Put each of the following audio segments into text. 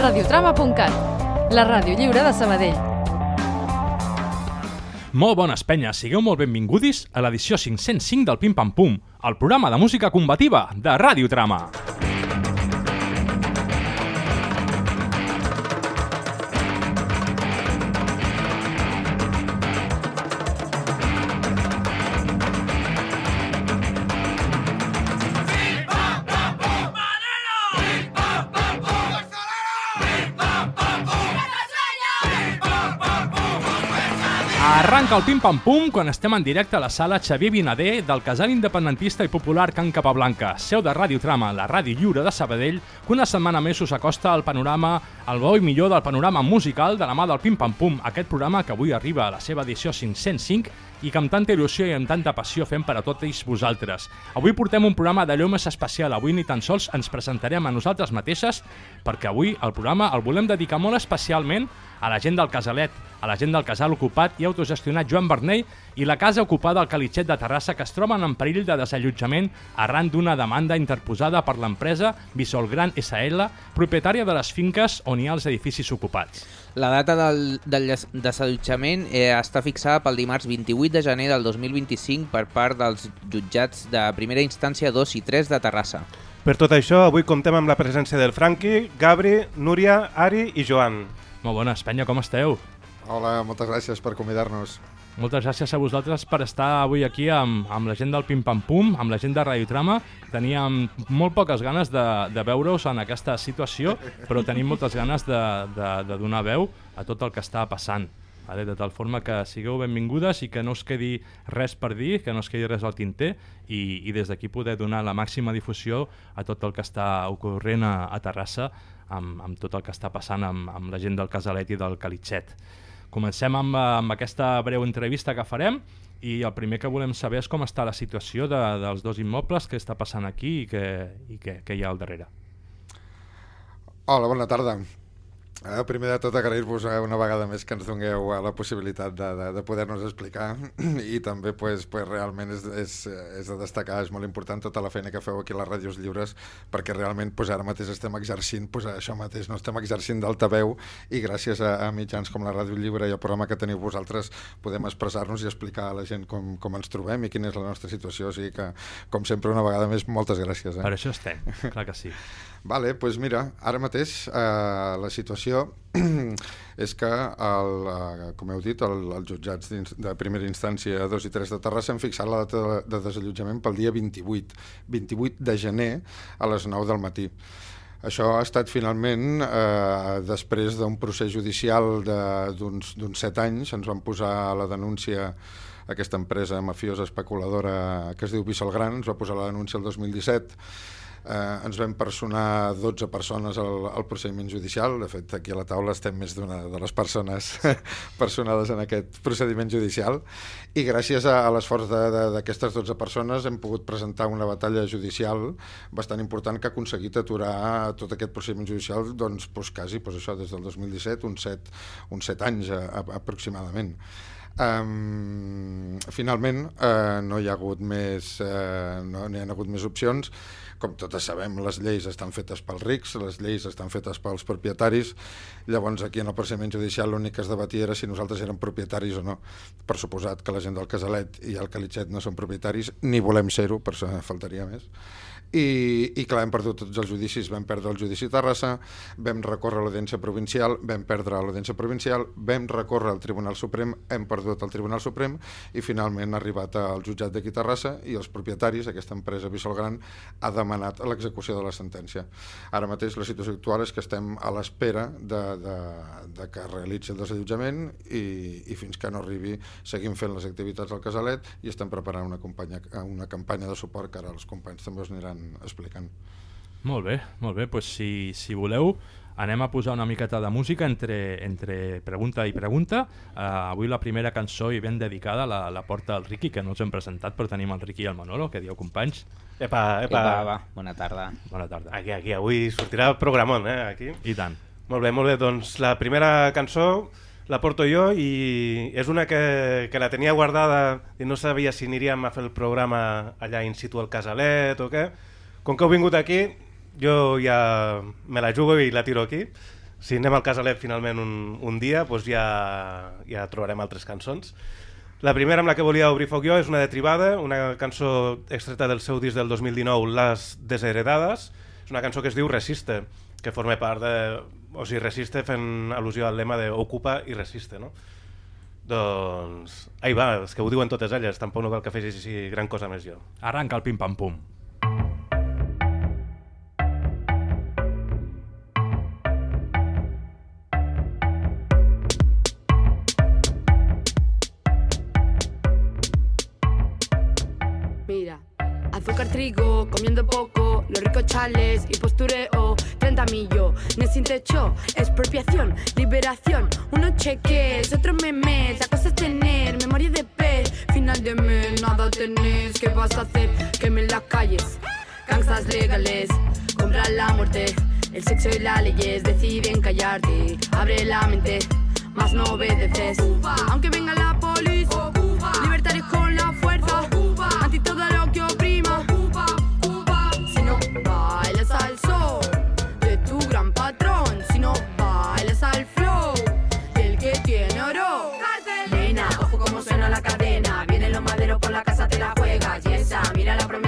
radiotrama.cat, la ràdio lliure de Sabadell. Molt bones penyes, sigueu molt benvingudis a l'edició 505 del Pim Pam Pum, el programa de música combativa de Radiotrama. Arranca el pim-pam-pum quan estem en directe a la sala Xavier Vinader del casal independentista i popular Can Capablanca, seu de Ràdio Trama, la ràdio lliure de Sabadell, que una setmana més us acosta al panorama, el bo i millor del panorama musical de la mà del pim-pam-pum, aquest programa que avui arriba a la seva edició 505 i que amb tanta il·lusió i amb tanta passió fem per a tots vosaltres. Avui portem un programa d'allò més especial. Avui ni tan sols ens presentarem a nosaltres mateixes, perquè avui el programa el volem dedicar molt especialment a la gent del Casalet, a la gent del casal ocupat i autogestionat Joan Bernell i la casa ocupada al Calitxet de Terrassa que es troben en perill de desallotjament arran d'una demanda interposada per l'empresa Bisolgran SL, propietària de les finques on hi ha els edificis ocupats. La data del, del des- desallotjament eh, està fixada pel dimarts 28 de gener del 2025 per part dels jutjats de primera instància 2 i 3 de Terrassa. Per tot això, avui comptem amb la presència del Franqui, Gabri, Núria, Ari i Joan. Molt bones, penya, com esteu? Hola, moltes gràcies per convidar-nos. Moltes gràcies a vosaltres per estar avui aquí amb, amb la gent del Pim Pam Pum, amb la gent de Radiotrama. Teníem molt poques ganes de, de veure-us en aquesta situació, però tenim moltes ganes de, de, de donar veu a tot el que està passant. Vale? De tal forma que sigueu benvingudes i que no us quedi res per dir, que no us quedi res al tinter i, i des d'aquí poder donar la màxima difusió a tot el que està ocorrent a, a Terrassa amb, amb tot el que està passant amb, amb la gent del Casalet i del Calitxet. Comencem amb, eh, amb aquesta breu entrevista que farem i el primer que volem saber és com està la situació de, dels dos immobles, què està passant aquí i i què hi ha al darrere. Hola, bona tarda. Eh, primer de tot agrair-vos eh, una vegada més que ens dongueu eh, la possibilitat de, de, de poder-nos explicar i també pues, pues, realment és, és, és de destacar, és molt important tota la feina que feu aquí a les ràdios lliures perquè realment pues, ara mateix estem exercint pues, això mateix, no estem exercint d'altaveu i gràcies a, a mitjans com la Ràdio Lliure i el programa que teniu vosaltres podem expressar-nos i explicar a la gent com, com ens trobem i quina és la nostra situació, o sigui que com sempre una vegada més moltes gràcies. Eh? Per això estem, clar que sí. Vale, pues mira, ara mateix eh, la situació és que, el, eh, com heu dit, el, jutjats de primera instància 2 i 3 de Terrassa han fixat la data de, de desallotjament pel dia 28, 28 de gener a les 9 del matí. Això ha estat finalment, eh, després d'un procés judicial d'uns d'uns 7 anys, ens van posar la denúncia aquesta empresa mafiosa especuladora que es diu Bissalgran, ens va posar la denúncia el 2017, eh, ens vam personar 12 persones al, al procediment judicial, de fet aquí a la taula estem més d'una de les persones personades en aquest procediment judicial. I gràcies a, a l'esforç d'aquestes 12 persones hem pogut presentar una batalla judicial bastant important que ha aconseguit aturar tot aquest procediment judicial doncs, doncs quasi doncs això, des del 2017, uns 7, uns 7 anys a, a, aproximadament. Um, finalment uh, no hi ha hagut més uh, no n'hi ha hagut més opcions com totes sabem, les lleis estan fetes pels rics, les lleis estan fetes pels propietaris, llavors aquí en el procediment judicial l'únic que es debatia era si nosaltres érem propietaris o no. Per suposat que la gent del Casalet i el Calitxet no són propietaris, ni volem ser-ho, per això faltaria més. I, i clar, hem perdut tots els judicis, vam perdre el judici Terrassa, vam recórrer l'Audiència Provincial, vam perdre l'Audiència Provincial, vam recórrer al Tribunal Suprem, hem perdut el Tribunal Suprem i finalment ha arribat al jutjat d'aquí Terrassa i els propietaris, aquesta empresa Bissolgran, ha demanat l'execució de la sentència. Ara mateix la situació actual és que estem a l'espera de, de, de que realitzi el desallotjament i, i fins que no arribi seguim fent les activitats al Casalet i estem preparant una, companya, una campanya de suport que ara els companys també us aniran explicant. Molt bé, molt bé, doncs si, si voleu anem a posar una miqueta de música entre, entre pregunta i pregunta. Uh, avui la primera cançó i ben dedicada la, la porta el Riqui, que no ens hem presentat, però tenim el Riqui i el Manolo, que dieu companys. Epa, epa. Epa, va, bona tarda. Bona tarda. Aquí, aquí, avui sortirà el programon, eh, aquí. I tant. Molt bé, molt bé, doncs la primera cançó la porto jo i és una que, que la tenia guardada i no sabia si aniríem a fer el programa allà in situ al Casalet o què. Com que heu vingut aquí, jo ja me la jugo i la tiro aquí. si anem al Casalet finalment un, un dia, doncs ja, ja trobarem altres cançons. La primera amb la que volia obrir foc jo és una de Tribada, una cançó extreta del seu disc del 2019, Les Desheredades. És una cançó que es diu Resiste, que forma part de... O sigui, Resiste fent al·lusió al lema de Ocupa i Resiste, no? Doncs... Ahí va, és que ho diuen totes elles, tampoc no cal que faci gran cosa més jo. Arranca el pim-pam-pum. Comiendo poco, los ricos chales y postureo, 30 millo, no sin techo, expropiación, liberación, unos cheques, otros memes, la cosa es tener memoria de pez, final de mes, nada tenés, ¿qué vas a hacer? Quemen las calles, gangstas legales, compran la muerte, el sexo y las leyes deciden callarte, abre la mente, más no obedeces, aunque venga la policía, libertarios con la fuerza, la casa, te la juegas. Y esa, mira la promesa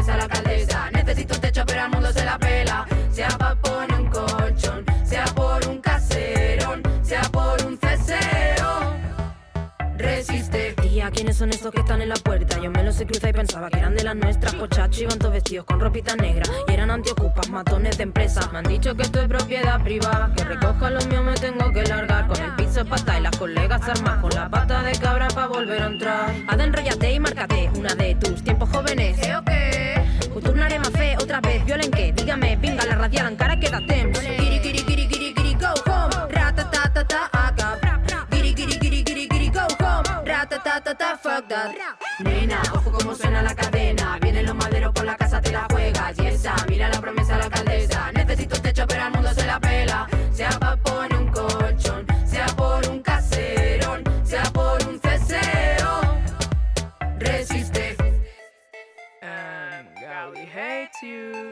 ¿quiénes son estos que están en la puerta? Yo me los he cruzado y pensaba que eran de las nuestras. Pochachos iban todos vestidos con ropita negra y eran antiocupas, matones de empresa. Me han dicho que esto es propiedad privada, que recoja lo mío me tengo que largar. Con el piso pata y las colegas armas con la pata de cabra pa' volver a entrar. Haz enrollate y márcate una de tus tiempos jóvenes. ¿Eh o qué? Turnaré más fe otra vez, violen que, dígame, pinga la radial en cara quédate. Ratatatata fuck that. Nena, ojo como suena la cadena. Vienen los maderos por la casa, te la juegas. Y esa, mira la promesa de la alcaldesa. Necesito un techo, pero al mundo se la pela. Sea pa' poner un colchón, sea por un caserón, sea por un ceseo. Resiste.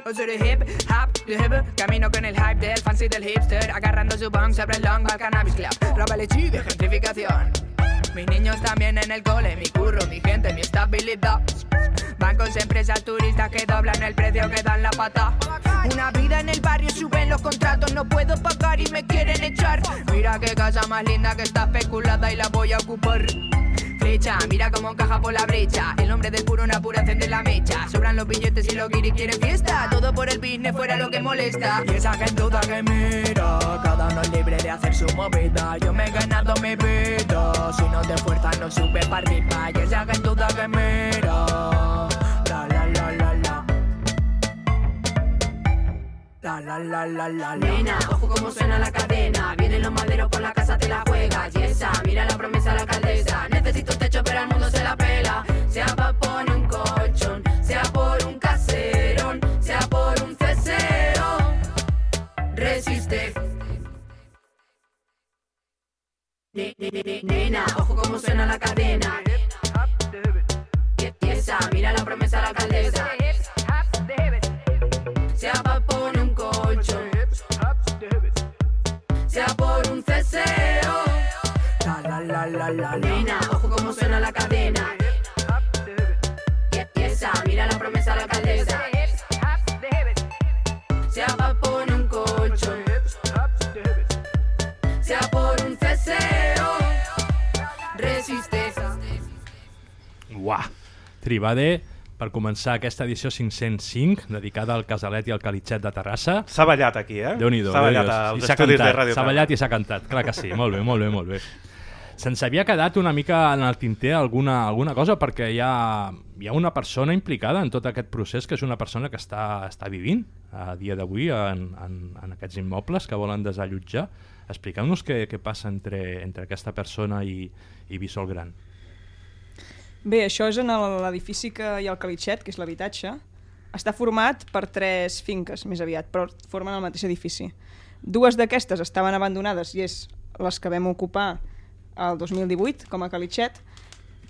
Uso de hip hop, de hip Camino con el hype del fancy del hipster Agarrando su bong sobre el long al cannabis club Roba de gentrificación Mis niños también en el cole Mi curro, mi gente, mi estabilidad. Bancos, empresas, turistas que doblan el precio que dan la pata. Una vida en el barrio, suben los contratos No puedo pagar y me quieren echar. Mira qué casa más linda que está especulada y la voy a ocupar Flecha, mira cómo encaja por la brecha. El hombre del puro una pura de la mecha. Sobran los billetes y los guiris quieren fiesta. Todo por el business fuera lo que molesta. Y esa gentuza que mira Cada uno es libre de hacer su movida. Yo me he ganado mi vida. Si no te esfuerzas no sube para arriba. Y esa gentuza que mira La la la la la. La la la la la Nena, ojo como suena la cadena. Vienen los maderos por la casa, te la juegas. Y esa, mira la promesa la alcaldesa. Necesito Sea pa' poner un colchón, sea por un caserón, sea por un ceseo. Resiste. Ne- ne- ne- ne- Nena, ojo como suena la cadena. Esa, mira la promesa la alcaldesa. Sea pa' poner un colchón, sea por un ceseo. La la la la la la Nena, Uah! Tribade, per començar aquesta edició 505, dedicada al Casalet i al Calitxet de Terrassa. S'ha ballat aquí, eh? Déu-n'hi-do. S'ha ballat als estudis de cantat, Ràdio S'ha ballat i s'ha cantat, clar que sí. Molt bé, molt bé, molt bé. Se'ns havia quedat una mica en el tinter alguna, alguna cosa perquè hi ha, hi ha una persona implicada en tot aquest procés que és una persona que està, està vivint a dia d'avui en, en, en aquests immobles que volen desallotjar. Expliqueu-nos què, què passa entre, entre aquesta persona i, i Bissol Gran. Bé, això és en el- l'edifici que hi ha al Calitxet, que és l'habitatge. Està format per tres finques, més aviat, però formen el mateix edifici. Dues d'aquestes estaven abandonades i és les que vam ocupar el 2018 com a Calitxet,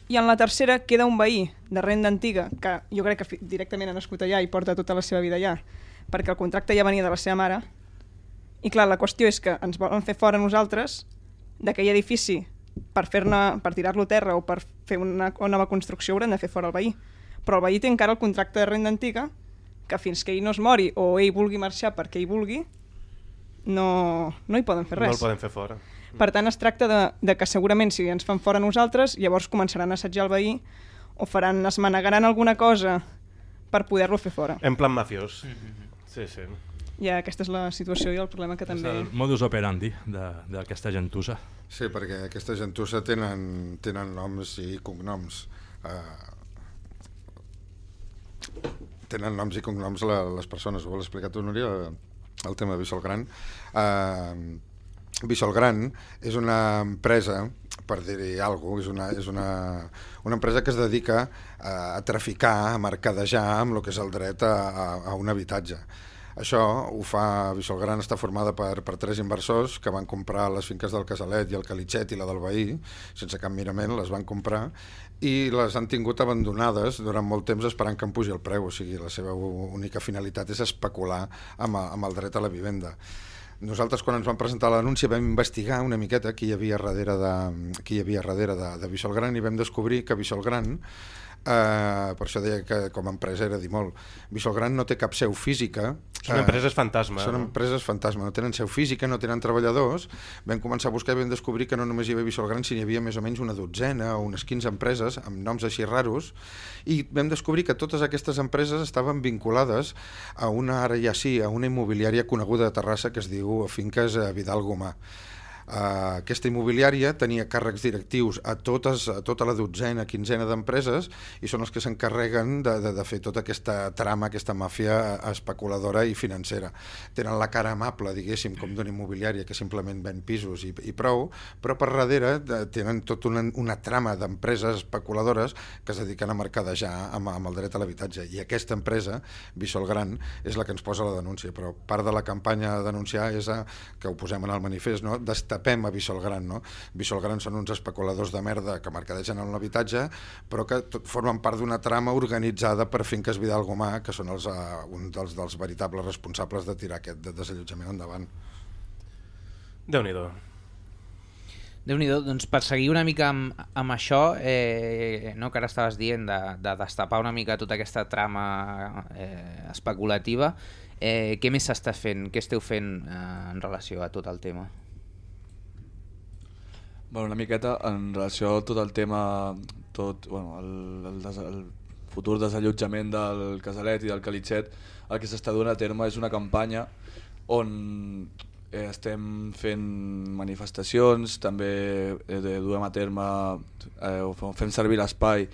i en la tercera queda un veí de renda antiga, que jo crec que directament ha nascut allà i porta tota la seva vida allà, perquè el contracte ja venia de la seva mare, I clar, la qüestió és que ens volen fer fora nosaltres d'aquell edifici per, fer per tirar-lo a terra o per fer una, una nova construcció haurem de fer fora el veí. Però el veí té encara el contracte de renda antiga que fins que ell no es mori o ell vulgui marxar perquè ell vulgui, no, no hi poden fer res. No el poden fer fora. Per tant, es tracta de, de que segurament si ens fan fora nosaltres, llavors començaran a assetjar el veí o faran, es manegaran alguna cosa per poder-lo fer fora. En plan mafiós. Mm -hmm. Sí, sí. Ja aquesta és la situació i el problema que és també... el modus operandi d'aquesta gentussa. Sí, perquè aquesta gentussa tenen, tenen noms i cognoms. Uh, tenen noms i cognoms la, les persones. Ho vol explicar tu, Núria, el tema de Bissol Gran? Uh, Bissol Gran és una empresa, per dir-hi alguna cosa, és, una, és una, una empresa que es dedica a, a traficar, a mercadejar amb el que és el dret a, a, a un habitatge. Això ho fa Bissol Gran, està formada per, per tres inversors que van comprar les finques del Casalet i el Calitxet i la del Veí, sense cap mirament, les van comprar i les han tingut abandonades durant molt temps esperant que en pugi el preu, o sigui, la seva única finalitat és especular amb, amb el dret a la vivenda. Nosaltres quan ens vam presentar l'anunci vam investigar una miqueta qui hi havia darrere de, qui hi havia darrere de, de Bissol Gran i vam descobrir que Bissol Gran Uh, per això deia que com a empresa era dir molt. Gran no té cap seu física. Són uh, empreses fantasma. Són no? empreses fantasma, no tenen seu física, no tenen treballadors. Vam començar a buscar i vam descobrir que no només hi havia Gran, sinó hi havia més o menys una dotzena o unes 15 empreses amb noms així raros i vam descobrir que totes aquestes empreses estaven vinculades a una, ara ja sí, a una immobiliària coneguda de Terrassa que es diu Finques Vidal Gomà. Uh, aquesta immobiliària tenia càrrecs directius a, totes, a tota la dotzena, quinzena d'empreses i són els que s'encarreguen de, de, de fer tota aquesta trama, aquesta màfia especuladora i financera. Tenen la cara amable, diguéssim, com d'una immobiliària que simplement ven pisos i, i prou, però per darrere de, tenen tota una, una trama d'empreses especuladores que es dediquen a mercadejar amb, amb el dret a l'habitatge. I aquesta empresa, Bissol Gran, és la que ens posa la denúncia, però part de la campanya a denunciar és a, que ho posem en el manifest, no? Tapem a Bissol Gran. No? Bissol Gran són uns especuladors de merda que mercadegen en l'habitatge, però que tot, formen part d'una trama organitzada per Finques Vidal Gomà, que són els, uh, un dels, dels veritables responsables de tirar aquest desallotjament endavant. Déu-n'hi-do. déu nhi doncs per seguir una mica amb, amb això, eh, no, que ara estaves dient de, de destapar una mica tota aquesta trama eh, especulativa, eh, què més s'està fent, què esteu fent eh, en relació a tot el tema? Bueno, una miqueta en relació a tot el tema, tot, bueno, el, el, des, el futur desallotjament del Casalet i del Calitxet, el que s'està donant a terme és una campanya on eh, estem fent manifestacions, també eh, duem a terme, eh, fem servir l'espai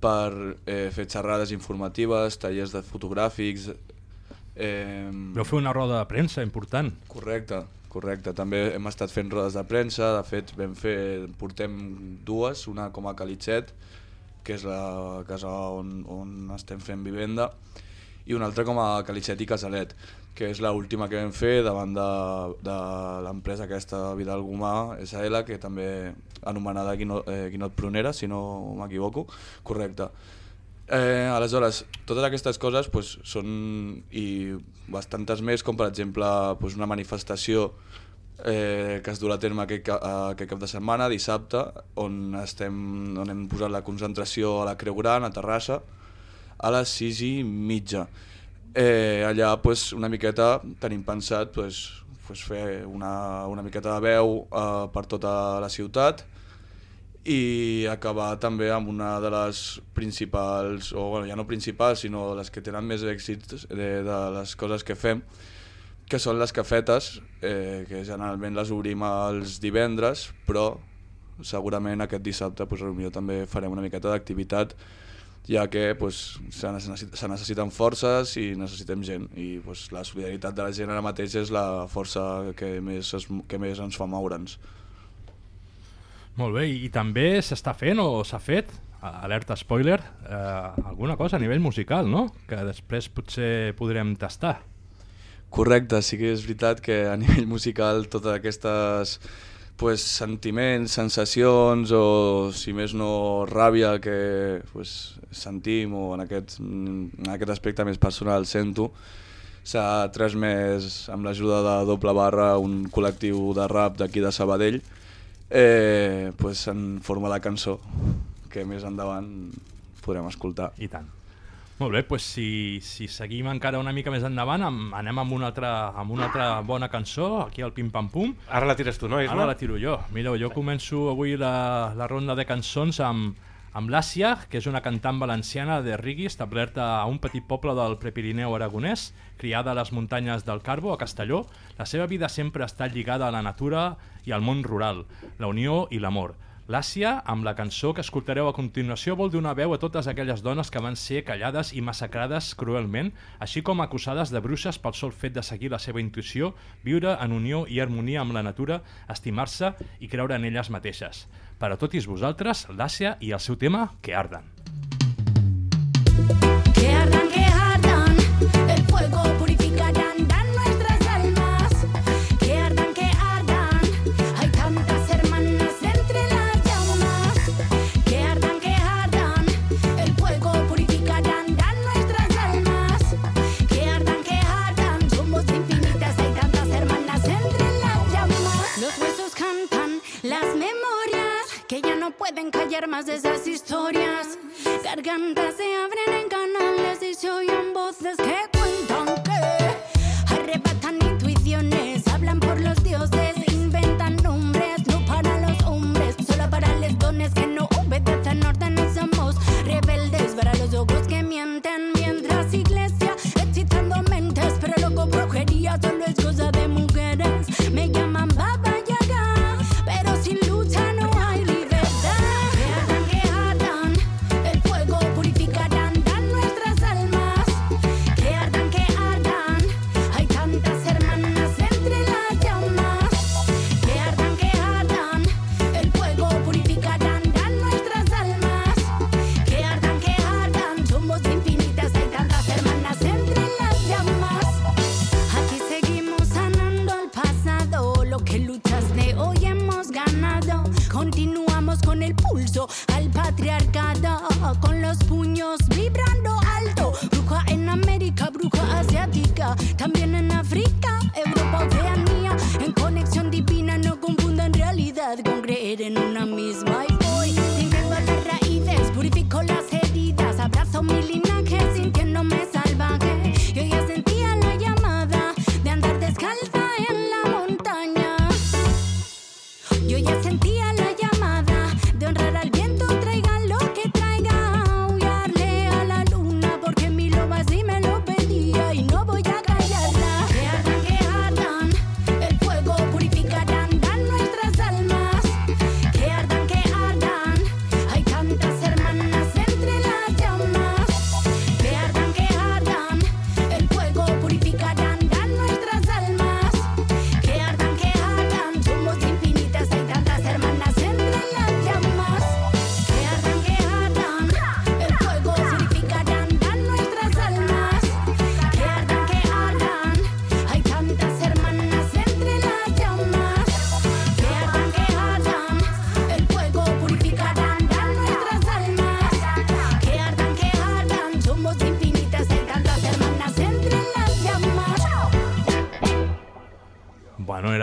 per eh, fer xerrades informatives, tallers de fotogràfics... Eh, Vau fer una roda de premsa important. Correcte, Correcte, també hem estat fent rodes de premsa, de fet vam fer, portem dues, una com a Calitxet, que és la casa on, on estem fent vivenda, i una altra com a Calitxet i Casalet, que és l'última que vam fer davant de, de l'empresa aquesta Vidal Gomà SL, que també anomenada Guinot, eh, Guinot Prunera, si no m'equivoco, correcte. Eh, aleshores, totes aquestes coses pues, són i bastantes més, com per exemple pues, una manifestació eh, que es durà a terme aquest, aquest cap de setmana, dissabte, on, estem, on hem posat la concentració a la Creu Gran, a Terrassa, a les 6 i mitja. Eh, allà pues, una miqueta tenim pensat pues, pues, fer una, una miqueta de veu eh, per tota la ciutat, i acabar també amb una de les principals, o bueno, ja no principals, sinó les que tenen més èxits de, de les coses que fem, que són les cafetes, eh, que generalment les obrim els divendres, però segurament aquest dissabte pues, potser també farem una miqueta d'activitat ja que pues, se, necessiten, se necessiten forces i necessitem gent i pues, la solidaritat de la gent ara mateix és la força que més, es, que més ens fa moure'ns. Molt bé, i també s'està fent o s'ha fet, alerta spoiler, eh, alguna cosa a nivell musical, no? Que després potser podrem tastar. Correcte, sí que és veritat que a nivell musical totes aquestes pues, sentiments, sensacions o si més no ràbia que pues, sentim o en aquest, en aquest aspecte més personal sento, s'ha transmès amb l'ajuda de Doble Barra, un col·lectiu de rap d'aquí de Sabadell, eh, pues, en forma de cançó que més endavant podrem escoltar. I tant. Molt bé, doncs si, si seguim encara una mica més endavant, amb, anem amb una, altra, amb una altra bona cançó, aquí al Pim Pam Pum. Ara la tires tu, no, Isma? Ara la tiro jo. Mireu, jo començo avui la, la ronda de cançons amb, amb l'Àsia, que és una cantant valenciana de reggae establerta a un petit poble del Prepirineu aragonès, criada a les muntanyes del Carbo, a Castelló. La seva vida sempre està lligada a la natura i al món rural, la unió i l'amor. L'Àsia, amb la cançó que escoltareu a continuació, vol donar veu a totes aquelles dones que van ser callades i massacrades cruelment, així com acusades de bruixes pel sol fet de seguir la seva intuïció, viure en unió i harmonia amb la natura, estimar-se i creure en elles mateixes. Per a tots vosaltres, l'Àsia i el seu tema, Que arden. Callar más de esas historias. Gargantas se abren en canales y se oyen voces que cuentan que arrebatan intuiciones, hablan por los dioses, inventan nombres, no para los hombres, solo para los dones que no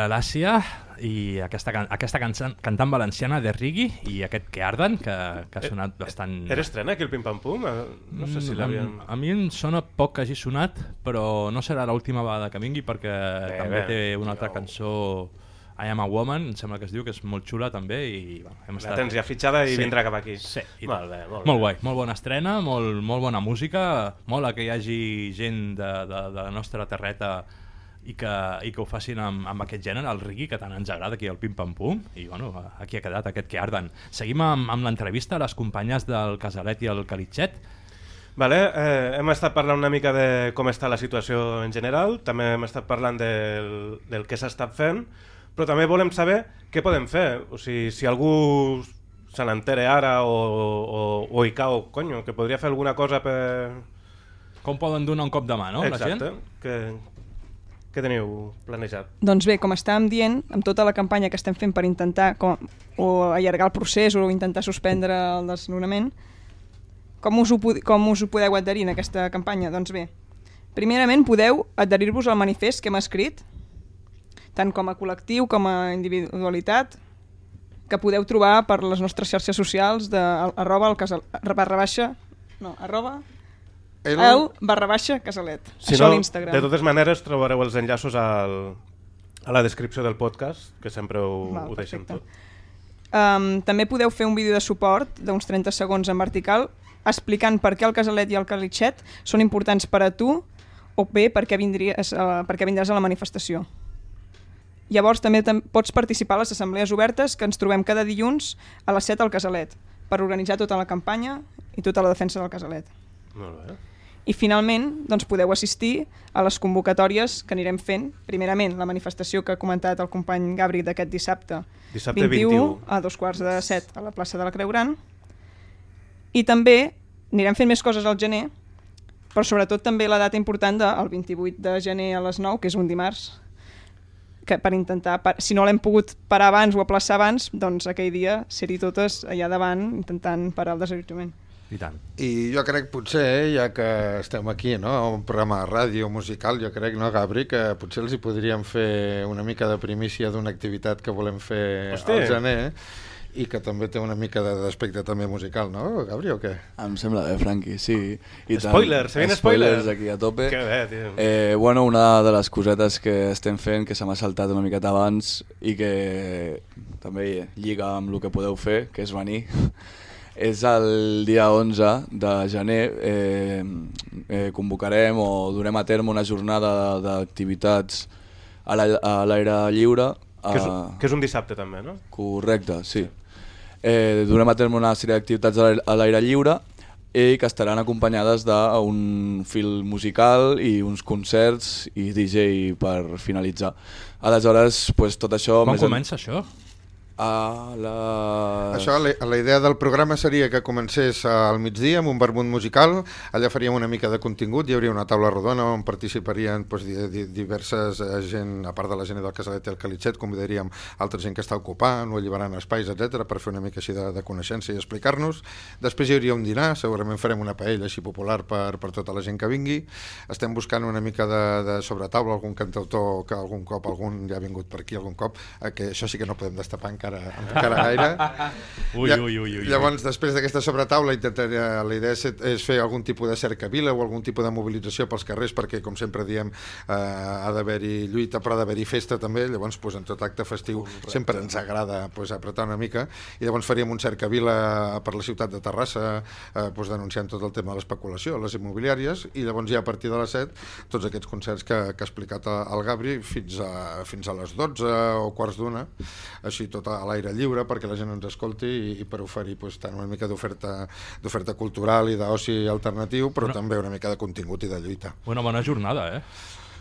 l'Àsia i aquesta, can aquesta cançó, cantant valenciana de reggae i aquest que arden, que, que ha sonat bastant... Era estrena aquí el Pim Pam Pum? Eh, No sé si Mm, l'havien... A, mi em sona poc que hagi sonat, però no serà l'última vegada que vingui perquè també bé, té una altra cançó I Am a Woman, em sembla que es diu, que és molt xula també i bueno, hem La tens ja fitxada i vindrà cap aquí. Sí, i Molt bé, molt molt bé. guai, molt bona estrena, molt, molt bona música, mola que hi hagi gent de, de, de la nostra terreta i que, i que ho facin amb, amb aquest gènere, el reggae, que tant ens agrada aquí al Pim Pam Pum, i bueno, aquí ha quedat aquest que arden. Seguim amb, amb l'entrevista a les companyes del Casalet i el Calitxet, Vale, eh, hem estat parlant una mica de com està la situació en general, també hem estat parlant del, del que s'ha estat fent, però també volem saber què podem fer. O sigui, si algú se n'entere ara o, o, o hi cau, conyo, que podria fer alguna cosa per... Com poden donar un cop de mà, no, la Exacte. gent? Que, què teniu planejat? Doncs bé, com estàvem dient, amb tota la campanya que estem fent per intentar com, o allargar el procés o intentar suspendre el desnonament, com us, ho, com us ho podeu adherir en aquesta campanya? Doncs bé, Primerament, podeu adherir-vos al manifest que hem escrit, tant com a col·lectiu com a individualitat, que podeu trobar per les nostres xarxes socials de arroba el casal, barra baixa, no, arroba El- el, barra baixa casalet. Si Això no, a l'Instagram. de totes maneres trobareu els enllaços al, a la descripció del podcast, que sempre ho, Val, ho deixem perfecte. tot. Um, també podeu fer un vídeo de suport d'uns 30 segons en vertical explicant per què el casalet i el calitxet són importants per a tu o bé per què vindries, a, per què vindràs a la manifestació. Llavors també tam pots participar a les assemblees obertes que ens trobem cada dilluns a les 7 al casalet per organitzar tota la campanya i tota la defensa del casalet. Molt bé. I finalment doncs, podeu assistir a les convocatòries que anirem fent. Primerament, la manifestació que ha comentat el company Gabri d'aquest dissabte, Dissabte 21. a dos quarts de set a la plaça de la Creu Gran. I també anirem fent més coses al gener, però sobretot també la data important del 28 de gener a les 9, que és un dimarts, que per intentar, per, si no l'hem pogut parar abans o aplaçar abans, doncs aquell dia ser-hi totes allà davant intentant parar el desallotjament. I tant. I jo crec potser, ja que estem aquí, no? un programa de ràdio musical, jo crec, no, Gabri, que potser els hi podríem fer una mica de primícia d'una activitat que volem fer Hosti. al gener i que també té una mica de- d'aspecte també musical, no, Gabri, o què? Em sembla bé, Franqui, sí. I tant. Spoilers, se viene spoilers. aquí a tope. Que bé, tio. Eh, bueno, una de les cosetes que estem fent, que se m'ha saltat una miqueta abans i que també lliga amb el que podeu fer, que és venir, és el dia 11 de gener eh, eh, convocarem o durem a terme una jornada d'activitats a la- a l'aire lliure. Que és, a- que és un dissabte també, no? Correcte, sí. Eh, durem a terme una sèrie d'activitats a l'aire- a lliure i que estaran acompanyades d'un fil musical i uns concerts i DJ per finalitzar. Aleshores, pues, tot això... Quan més en- comença això? A la... Això, la, la idea del programa seria que comencés al migdia amb un vermut musical, allà faríem una mica de contingut, hi hauria una taula rodona on participarien doncs, di, di, diverses eh, gent, a part de la gent del Casalet i el Calitxet, convidaríem altra gent que està ocupant o alliberant espais, etc per fer una mica així de, de coneixença i explicar-nos. Després hi hauria un dinar, segurament farem una paella així popular per, per tota la gent que vingui. Estem buscant una mica de, de sobretaula, algun cantautor que algun cop, algun ja ha vingut per aquí algun cop, eh, que això sí que no podem destapar encara, encara gaire. Ui, ui, ui, ui. Llavors, després d'aquesta sobretaula, intentaria, la idea és, és fer algun tipus de cercavila o algun tipus de mobilització pels carrers, perquè, com sempre diem, eh, ha d'haver-hi lluita, però ha d'haver-hi festa també. Llavors, pues, en tot acte festiu sempre ens agrada pues, apretar una mica. I llavors faríem un cercavila per la ciutat de Terrassa, eh, pues, denunciant tot el tema de l'especulació, les immobiliàries, i llavors ja a partir de les 7, tots aquests concerts que, que ha explicat el Gabri fins a, fins a les 12 o quarts d'una, així tot a l'aire lliure perquè la gent ens escolti i, i per oferir pues, tant una mica d'oferta d'oferta cultural i d'oci alternatiu, però Una- també una mica de contingut i de lluita. Una bona jornada, eh?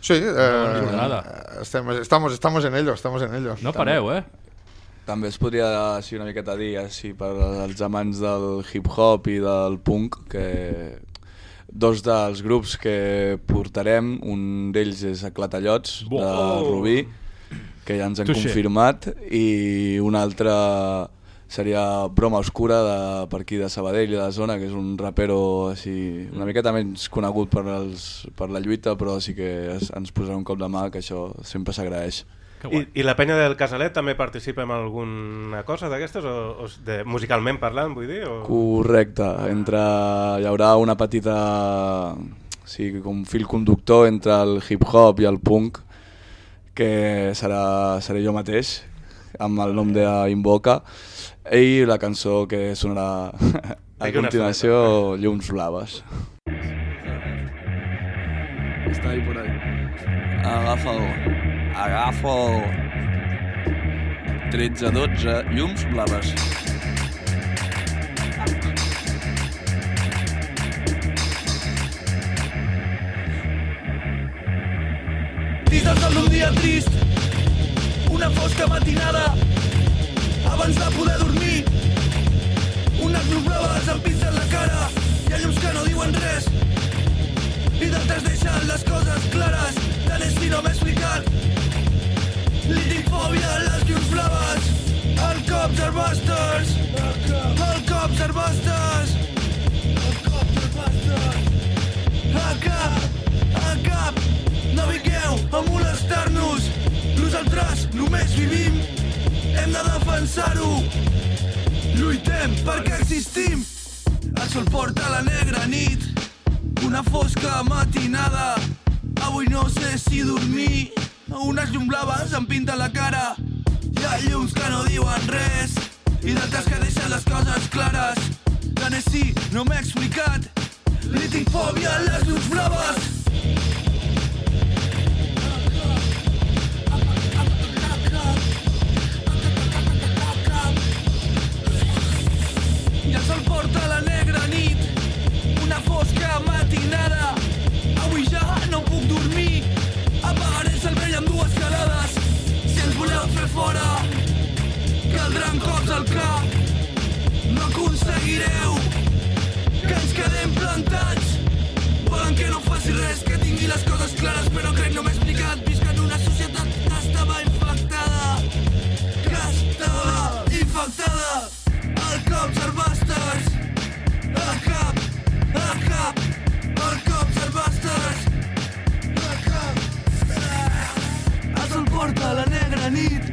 Sí, eh, estem, estamos, estamos en ello, estamos en ello. No pareu, eh? També es podria així una miqueta dir així per als amants del hip-hop i del punk que dos dels grups que portarem, un d'ells és a Clatallots, de Oh! Que ja ens han Touché. confirmat, i un altre seria Broma Oscura de, per aquí de Sabadell i de la zona, que és un rapero així, una miqueta menys conegut per, els, per la lluita, però sí que es, ens posarà un cop de mà, que això sempre s'agraeix. I, I la penya del Casalet també participa en alguna cosa d'aquestes, o, o de, musicalment parlant, vull dir? O... Correcte, entre, hi haurà una petita sí, com fil conductor entre el hip-hop i el punk que serà, seré jo mateix amb el nom d'Invoca i la cançó que sonarà a continuació Llums Blaves. Està ahí por ahí. Agafa-ho Agafa-ho 13-12 Llums Blaves Dissabte d'un dia trist, una fosca matinada, abans de poder dormir. Unes llums blaves em pinten la cara, hi ha llums que no diuen res, i d'altres deixen les coses clares, és si no m'he explicat. Li tinc fòbia a les llums blaves, el cops arbustes, el cops arbustes, el cops arbustes, a cap, a cap. Navigueu a molestar-nos. Nosaltres només vivim, hem de defensar-ho. Lluitem perquè existim. El sol porta la negra nit, una fosca matinada. Avui no sé si dormir, unes llum blaves em pinta la cara. Hi ha llums que no diuen res i d'altres que deixen les coses clares. Tennessee no m'he explicat, li tinc fòbia a les llums blaves. I el sol porta la negra nit, una fosca matinada. Avui ja no puc dormir, apagaré el cervell amb dues calades. Si ens voleu fer fora, caldran cops al cap. No aconseguireu que ens quedem plantats. Volen que no faci res, que tingui les coses clares, però crec no m'he explicat. Visc en una societat que estava infectada, que estava infectada. El cops arbastes, porta la negra nit,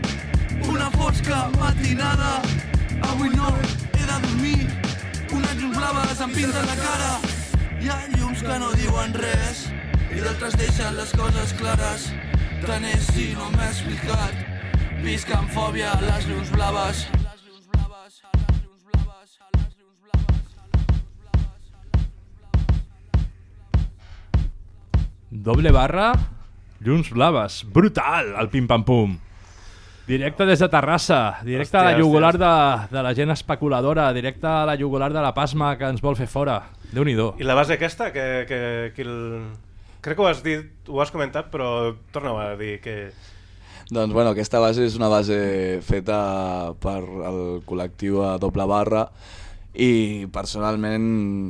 una fosca matinada. Avui no he de dormir, unes llums blaves em la cara. Hi ha llums que no diuen res i d'altres deixen les coses clares. Tant és si no m'he explicat. Visc amb fòbia les llums blaves. Doble barra, llums blaves. Brutal, el pim-pam-pum. Directe des de Terrassa, directe Hòstia, a la jugular de, de la gent especuladora, directe a la jugular de la Pasma que ens vol fer fora. déu nhi I la base aquesta, que, que, que el... crec que ho has dit, ho has comentat, però torna a dir que... Doncs bueno, aquesta base és una base feta per el col·lectiu a doble barra i personalment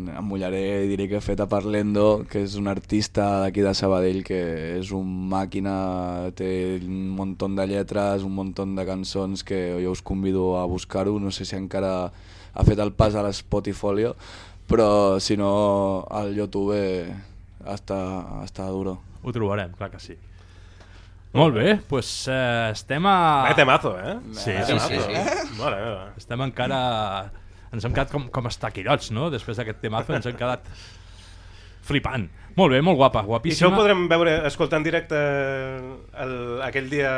em mullaré i diré que feta per l'Endo, que és un artista d'aquí de Sabadell que és un màquina, té un munt de lletres, un munt de cançons que jo us convido a buscar-ho, no sé si encara ha fet el pas a l'Spotify, però si no al YouTube està, està duro. Ho trobarem, clar que sí. Molt bé, doncs pues, eh, estem a... Vaya temazo, eh? Sí, sí, temazo. sí, sí. Mare meva. Estem encara... Ens hem quedat com, com estaquirots, no? Després d'aquest temazo ens hem quedat flipant. Molt bé, molt guapa, I això guapíssima. ho podrem veure, escoltar en directe el, aquell dia,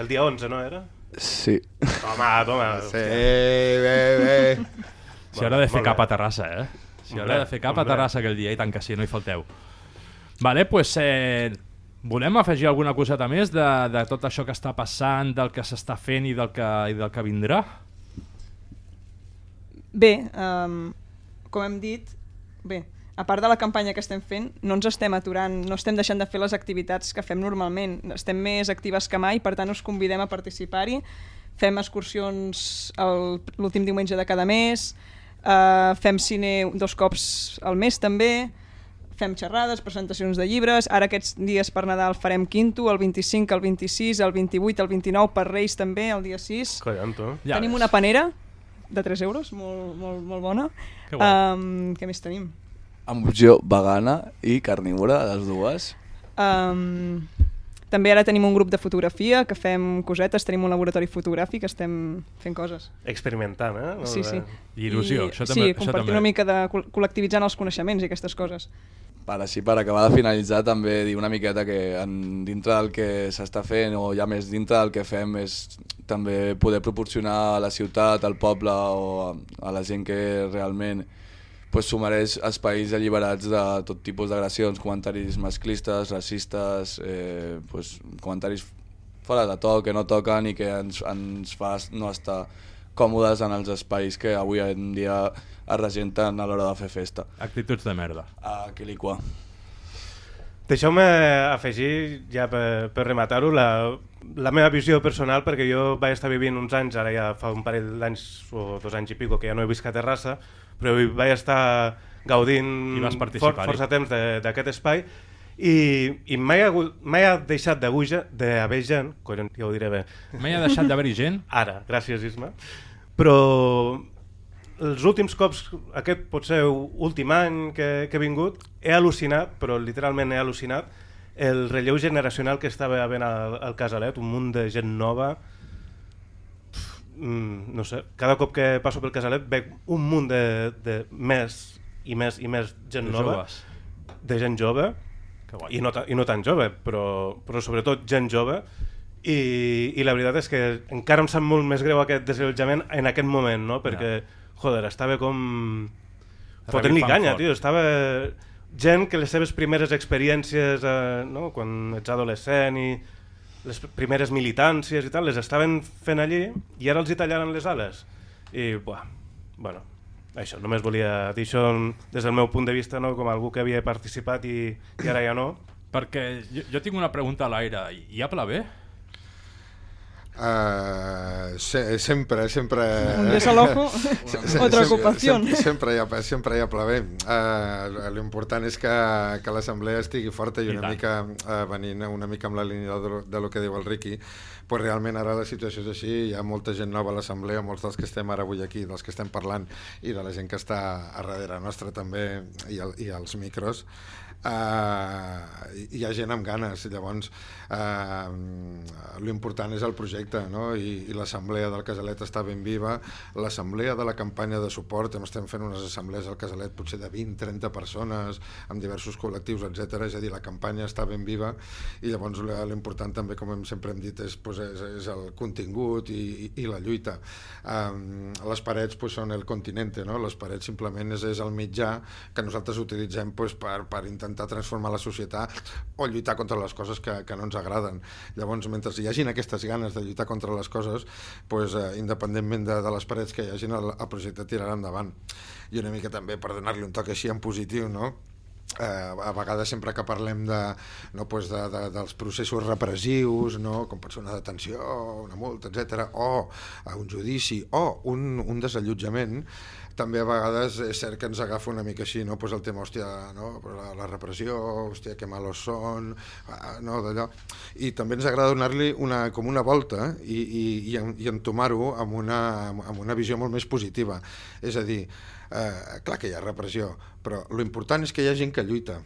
el dia 11, no era? Sí. Toma, toma. Sí, bé, bé. Si haurà de fer cap bé. a Terrassa, eh? Si haurà Hombre, de fer cap a. Terrassa aquell dia, i tant que sí, no hi falteu. Vale, doncs pues, eh, volem afegir alguna coseta més de, de tot això que està passant, del que s'està fent i del que, i del que vindrà? Bé, um, com hem dit, bé, a part de la campanya que estem fent, no ens estem aturant, no estem deixant de fer les activitats que fem normalment. Estem més actives que mai, per tant us convidem a participar-hi. Fem excursions el- l'últim diumenge de cada mes, uh, fem cine dos cops al mes també, fem xerrades, presentacions de llibres, ara aquests dies per Nadal farem quinto, el 25, el 26, el 28, el 29, per Reis també, el dia 6. Collons, tu. Ja tenim una panera de 3 euros, molt, molt, molt bona. Que. Um, què més tenim? Amb opció vegana i carnívora, les dues. Um, també ara tenim un grup de fotografia que fem cosetes, tenim un laboratori fotogràfic, estem fent coses. Experimentant, eh? Sí, sí. I il·lusió, I, això sí, també- això compartir també. una mica de col- col·lectivitzant els coneixements i aquestes coses. Per així, per acabar de finalitzar, també dir una miqueta que en, dintre del que s'està fent, o ja més dintre del que fem, és també poder proporcionar a la ciutat, al poble o a, a la gent que realment pues, s'ho mereix espais alliberats de tot tipus d'agressions, comentaris masclistes, racistes, eh, pues, comentaris fora de to, que no toquen i que ens, ens fa no estar còmodes en els espais que avui en dia es regenten a l'hora de fer festa. Actituds de merda. A Quilicua. Deixeu-me afegir, ja per, per rematar-ho, la, la meva visió personal, perquè jo vaig estar vivint uns anys, ara ja fa un parell d'anys o dos anys i pico que ja no he viscut a Terrassa, però vaig estar gaudint I vas for, força temps de- d'aquest espai i, i mai, ha, mai ha deixat d'haver gent, collons, ja ho diré bé. Mai ha deixat d'haver-hi gent? Ara, gràcies Isma. Però els últims cops, aquest potser últim any que, que he vingut, he al·lucinat, però literalment he al·lucinat, el relleu generacional que estava havent al, al Casalet, un munt de gent nova, mm, no sé, cada cop que passo pel Casalet veig un munt de, de més i més i més gent De nova, joves. de gent jove. I no, i no tan jove, però, però sobretot gent jove, i, i la veritat és que encara em sap molt més greu aquest desallotjament en aquest moment, no? perquè, joder, estava com... fotent-li canya, tio, estava gent que les seves primeres experiències eh, no? quan ets adolescent i les primeres militàncies i tal, les estaven fent allí i ara els hi tallaran les ales. I buah, bueno això, només volia dir això des del meu punt de vista no? com algú que havia participat i, i ara ja no Perquè jo, jo tinc una pregunta a l'aire. Hi ha pla B? Uh, se, sempre, sempre... Un desalojo, Se- otra sempre- ocupación. Sempre, sempre, hi ha, sempre hi ha pla B. Uh, L'important és que, que l'assemblea estigui forta i I una tant. mica uh, venint una mica amb la línia de, lo- de lo que diu el Riqui, pues realment ara la situació és així, hi ha molta gent nova a l'assemblea, molts dels que estem ara avui aquí, dels que estem parlant i de la gent que està a darrere nostra també i, el, i els micros, Uh, hi ha gent amb ganes llavors uh, l'important és el projecte no? I, i l'assemblea del Casalet està ben viva l'assemblea de la campanya de suport estem fent unes assemblees al Casalet potser de 20-30 persones amb diversos col·lectius, etc. és a dir, la campanya està ben viva i llavors la- l'important també, com hem, sempre hem dit és, pues, és, és el contingut i, i, i la lluita um, les parets pues, són el continente no? les parets simplement és, és el mitjà que nosaltres utilitzem pues, per, per intentar transformar la societat o lluitar contra les coses que, que no ens agraden. Llavors, mentre hi hagin aquestes ganes de lluitar contra les coses, pues, eh, independentment de, de les parets que hi hagin, el, el projecte tirarà endavant. I una mica també per donar-li un toc així en positiu, no? eh, a vegades sempre que parlem de, no, pues de, de, dels processos repressius, no, com pot ser una detenció, una multa, etc, o un judici, o un, un desallotjament, també a vegades és cert que ens agafa una mica així, no? pues el tema, hòstia, no? La, la repressió, hòstia, que malos són, ah, no, d'allò. I també ens agrada donar-li una, com una volta i, i, i, i entomar-ho amb una, amb una visió molt més positiva. És a dir, eh, clar que hi ha repressió, però l'important és que hi ha gent que lluita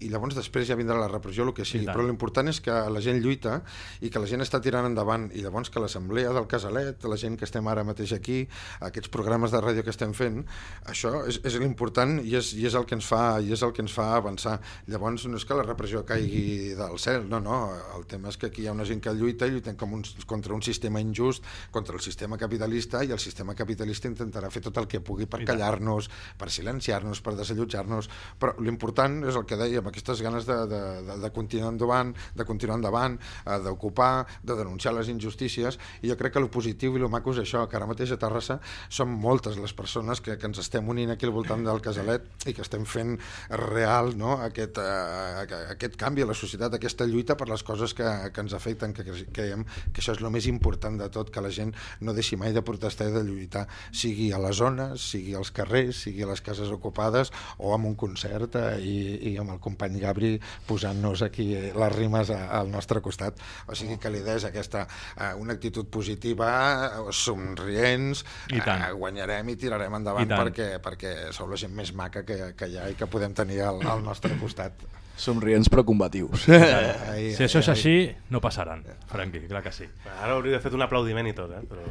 i llavors després ja vindrà la repressió el que sigui, però l'important és que la gent lluita i que la gent està tirant endavant. I llavors que l'assemblea del Casalet, la gent que estem ara mateix aquí, aquests programes de ràdio que estem fent, això és, és l'important i, és, i és el que ens fa i és el que ens fa avançar. Llavors no és que la repressió caigui del cel, no, no, el tema és que aquí hi ha una gent que lluita i lluiten com un, contra un sistema injust, contra el sistema capitalista i el sistema capitalista intentarà fer tot el que pugui per callar-nos, per silenciar-nos, per desallotjar-nos, però l'important és el que dèiem, aquestes ganes de, de, de, de continuar endavant, de continuar endavant, eh, d'ocupar, de denunciar les injustícies, i jo crec que el positiu i el maco és això, que ara mateix a Terrassa són moltes les persones que, que ens estem unint aquí al voltant del Casalet i que estem fent real no? aquest, eh, aquest canvi a la societat, aquesta lluita per les coses que, que ens afecten, que cre- creiem que això és el més important de tot, que la gent no deixi mai de protestar i de lluitar, sigui a les zones, sigui als carrers, sigui a les cases ocupades o amb un concert eh, i, i amb el company Gabri posant-nos aquí eh, les rimes a, al nostre costat. O sigui que l'idea és aquesta, eh, una actitud positiva, eh, somrients, I tant. guanyarem i tirarem I endavant tant. perquè, perquè sou la gent més maca que, que hi ha i que podem tenir al, al nostre costat. Somrients però combatius. Ai, Si això és així, no passaran, Franqui, clar que sí. ara hauria de fet un aplaudiment i tot eh? però...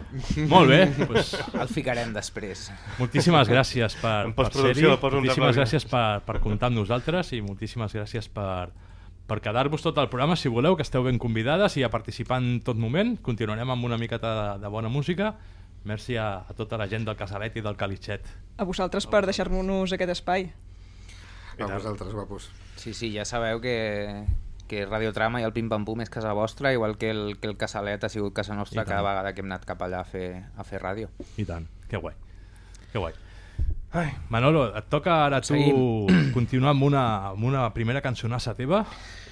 Molt bé, doncs El ficarem després. moltíssimes gràcies per, per ser-hi, moltíssimes gràcies per, per comptar amb nosaltres i moltíssimes gràcies per, per quedar-vos tot el programa, si voleu, que esteu ben convidades i a participar en tot moment. Continuarem amb una miqueta de, de bona música. Merci a, a tota la gent del Casalet i del Calitxet. A vosaltres per deixar-nos aquest espai. A vosaltres, guapos. Sí, sí, ja sabeu que, que Radiotrama i el Pim Pam Pum és casa vostra, igual que el, que el Casalet ha sigut casa nostra I cada vegada que hem anat cap allà a fer, a fer ràdio. I tant, que guai. Que guai. Ai, Manolo, et toca ara tu Seguim. continuar amb una, amb una primera cançonassa teva.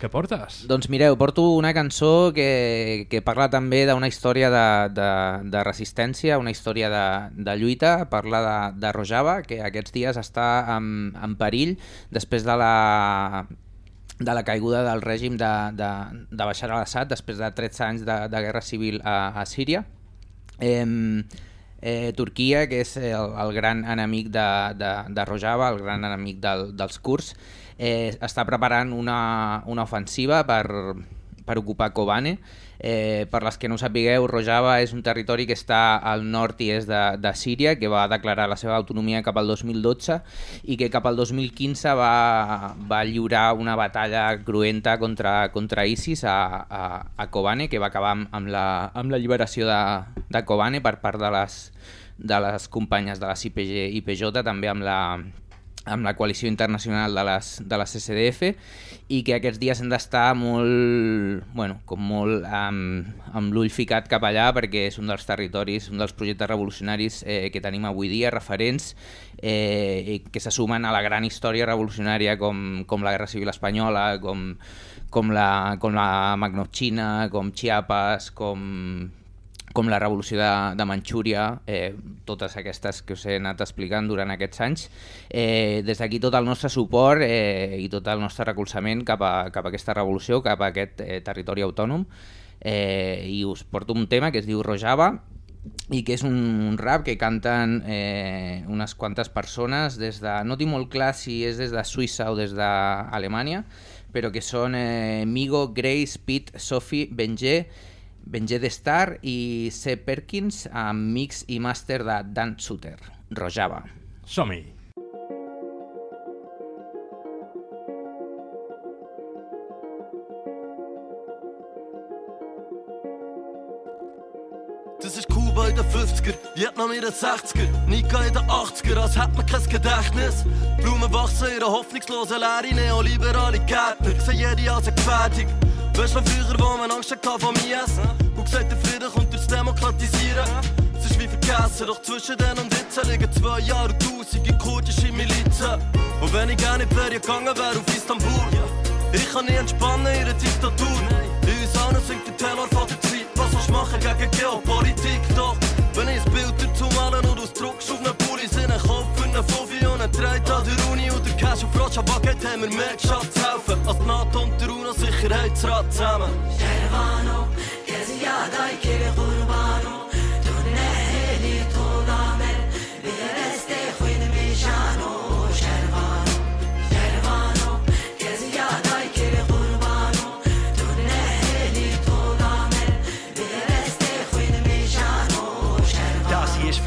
Què portes? Doncs mireu, porto una cançó que, que parla també d'una història de, de, de resistència, una història de, de lluita, parla de, de Rojava, que aquests dies està en, en perill després de la de la caiguda del règim de, de, de Bashar al-Assad després de 13 anys de, de guerra civil a, a Síria. Eh, eh, Turquia, que és el, el gran enemic de, de, de Rojava, el gran enemic del, dels kurds, eh, està preparant una, una ofensiva per, per ocupar Kobane. Eh, per les que no ho sapigueu, Rojava és un territori que està al nord i est de, de Síria, que va declarar la seva autonomia cap al 2012 i que cap al 2015 va, va lliurar una batalla cruenta contra, contra ISIS a, a, a Kobane, que va acabar amb, amb, la, amb la lliberació de, de Kobane per part de les, de les companyes de la CIPG i PJ, també amb la, amb la coalició internacional de les, de les SDF i que aquests dies hem d'estar molt, bueno, com molt amb, amb l'ull ficat cap allà perquè és un dels territoris, un dels projectes revolucionaris eh, que tenim avui dia, referents eh, que se sumen a la gran història revolucionària com, com la Guerra Civil Espanyola, com, com la, com la Magnotxina, com Chiapas, com com la revolució de, de Manxúria, eh, totes aquestes que us he anat explicant durant aquests anys. Eh, des d'aquí tot el nostre suport eh, i tot el nostre recolzament cap a, cap a aquesta revolució, cap a aquest eh, territori autònom. Eh, I us porto un tema que es diu Rojava, i que és un, un rap que canten eh, unes quantes persones des de, no tinc molt clar si és des de Suïssa o des d'Alemanya, però que són eh, Migo, Grace, Pete, Sophie, Benjé, Benjé de Star i C. Perkins amb mix i màster de Dan Suter, Rojava. Som-hi! Das ist Kuba in den 50er, Vietnam in den 60er, Nika in den 80er, als hätte man kein Gedächtnis. Blumen wachsen in einer hoffnungslosen Leere, neoliberale Gärtner, sehen jede als eine Gefährdung. Weißt du noch früher, wo man Angst hatte vom IS? Und gesagt, der Frieden kommt durchs Demokratisieren. Es ist wie vergessen, doch zwischen den und jetzt liegen zwei Jahre und tausende kurdische Milizen. Und wenn ich gerne die Ferien gegangen wäre auf Istanbul, ich kann nie entspannen in einer Diktatur. In uns allen singt der Tenor von der Zeit, was willst du machen gegen Geopolitik? Geht, haben wir mehr geschafft zu helfen, als die NATO und der UNO-Sicherheitsrat zusammen.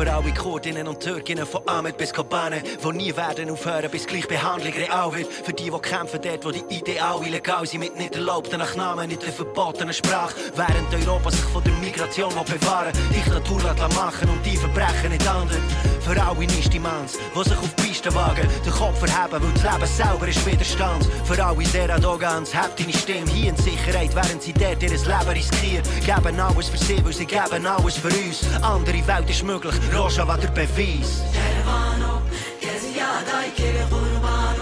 Für alle Kurdinnen und Türkinnen von Ahmed bis Kobane, die nie werden aufhören, bis Gleichbehandlung real wird. Für die, die kämpfen dort, wo die Ideale illegal sind, mit nicht erlaubten Nachnamen, nicht der verbotenen Sprache. Während Europa sich von der Migration bewahren Diktatur machen und die Verbrechen nicht anderen. Für alle Nistimans, die sich auf die Piste wagen, den Kopf verheben, weil das Leben selber ist Widerstand. Für alle Seradogans, habt deine Stimme hier in Sicherheit, während sie dort ihr Leben riskieren. Geben alles für sie, weil sie geben alles für uns. Andere Welt ist möglich, Ρόζα βατρπεβείς Κερβάνο και ζιάδα και κουρβάνο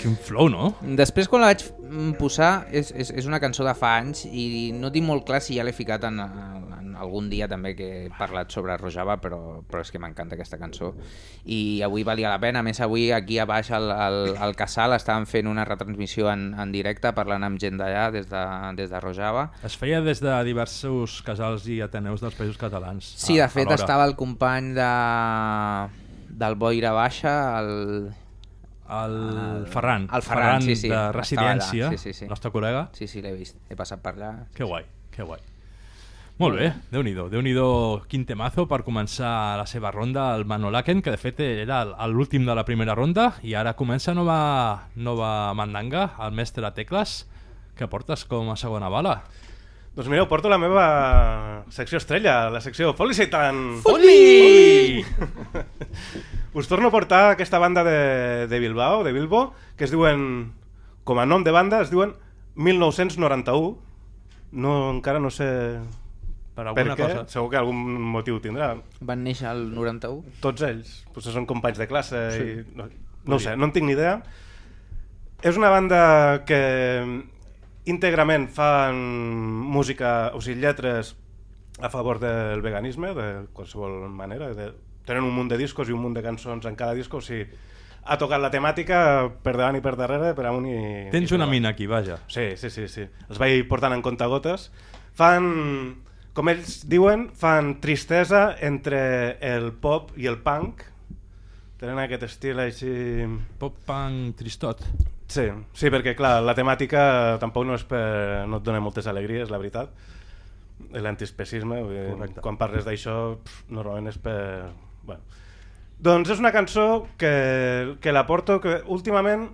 Quin flow, no? Després, quan la vaig mm, posar, és, és, és una cançó de fa anys i no tinc molt clar si ja l'he ficat en, en algun dia també que he parlat sobre Rojava, però, però és que m'encanta aquesta cançó. I avui valia la pena. A més, avui aquí a baix al, al, al Casal estaven fent una retransmissió en, en directe parlant amb gent d'allà des, de, des de Rojava. Es feia des de diversos casals i ateneus dels països catalans. Sí, de fet estava el company de, del Boira Baixa, el... El Ferran, el Ferran, Ferran sí, sí, de Residència, sí, sí, sí. nostre col·lega. Sí, sí, l'he vist, he passat per allà. Que guai, que guai. Molt bé, déu nhi déu quin temazo per començar la seva ronda, el Manolaken, que de fet era el- l'últim de la primera ronda, i ara comença nova, nova mandanga, el mestre Tecles, que portes com a segona bala. Doncs mireu, porto la meva secció estrella, la secció Felicitant! Fot-li! Us torno a portar aquesta banda de, de Bilbao, de Bilbo, que es diuen, com a nom de banda, es diuen 1991. No, encara no sé Per alguna què, cosa. segur que algun motiu tindrà. Van néixer al 91? Tots ells, potser són companys de classe Sí. i... No, no ho sé, no en tinc ni idea. És una banda que íntegrament fan música, o sigui, lletres a favor del veganisme, de qualsevol manera. De... Tenen un munt de discos i un munt de cançons en cada disco, o sigui, ha tocat la temàtica per davant i per darrere, per amunt i... Tens i una mina aquí, vaja. Sí, sí, sí, sí. Els vaig portant en comptagotes. Fan, com ells diuen, fan tristesa entre el pop i el punk. Tenen aquest estil així... Pop-punk tristot. Sí, sí, perquè clar, la temàtica tampoc no és per... no et dona moltes alegries, la veritat. L'antiespecisme, quan parles d'això, normalment és per... Bueno. Doncs és una cançó que, que la porto, que últimament,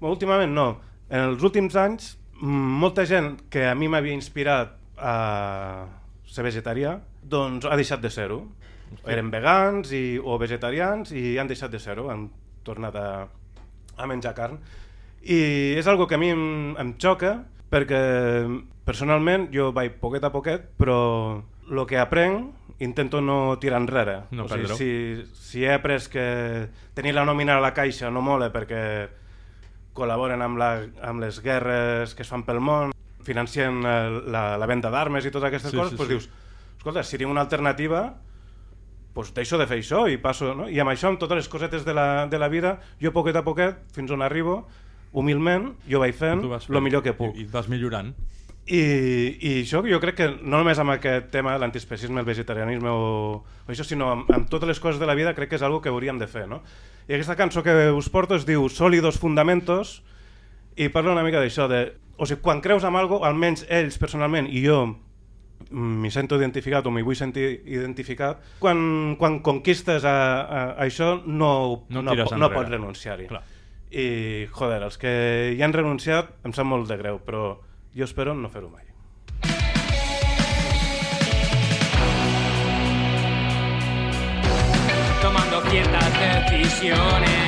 bueno, últimament no, en els últims anys, molta gent que a mi m'havia inspirat a ser vegetarià, doncs ha deixat de ser-ho. Eren vegans i, o vegetarians i han deixat de ser-ho, han tornat a, a menjar carn. I és algo que a mi em, em xoca perquè personalment jo vaig poquet a poquet, però el que aprenc intento no tirar enrere. No o sigui, si, si he après que tenir la nòmina a la caixa no mola perquè col·laboren amb, la, amb les guerres que es fan pel món, financien el, la, la venda d'armes i totes aquestes Sí, coses, sí, doncs sí. dius, escolta, si tinc una alternativa, doncs deixo de fer això i passo, no? I amb això, amb totes les cosetes de la, de la vida, jo poquet a poquet, fins on arribo, humilment, jo vaig fent vas el millor que puc. I, i vas millorant. I, I això jo crec que no només amb aquest tema, l'antiespecisme, el vegetarianisme o, o això, sinó amb, amb totes les coses de la vida crec que és algo que hauríem de fer. No? I aquesta cançó que us porto es diu Sólidos Fundamentos i parla una mica d'això, de, o sigui, quan creus en algo, almenys ells personalment i jo m'hi sento identificat o m'hi vull sentir identificat, quan, quan conquistes a, a, a això no, No no, no enrere. pots renunciar-hi. I, joder, els que hi han renunciat em sap molt de greu, però jo espero no fer-ho mai. tomando ciertas decisiones,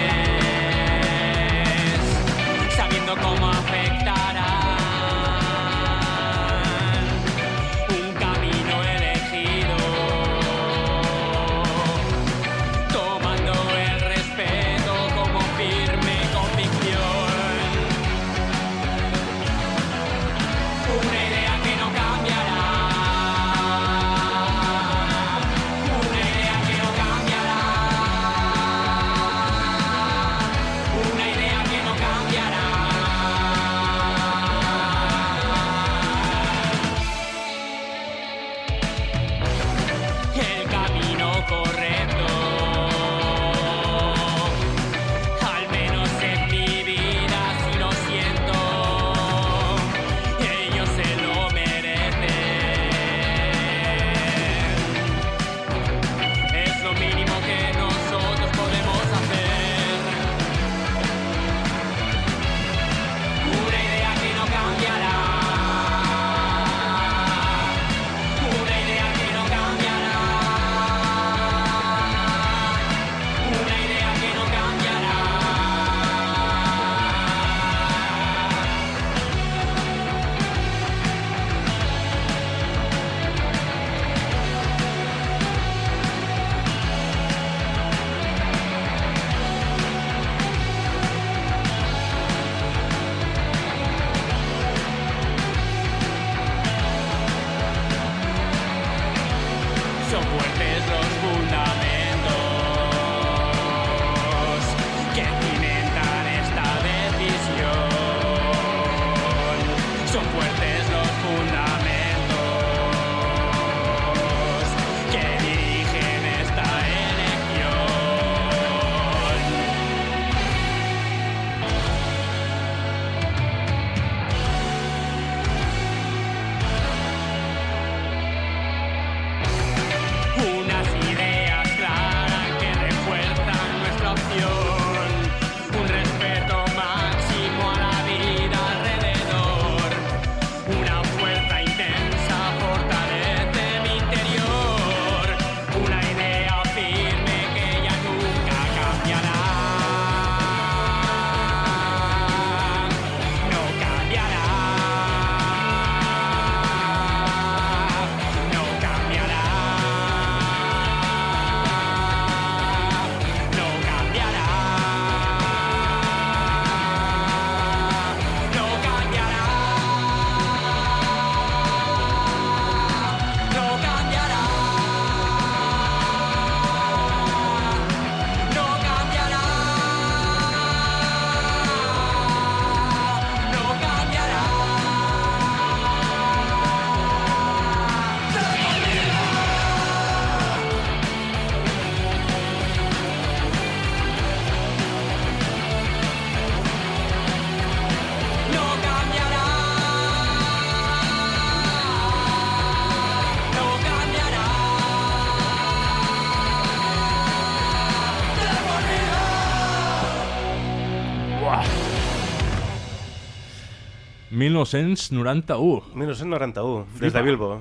1991. 1991, des Flipa. de Bilbo.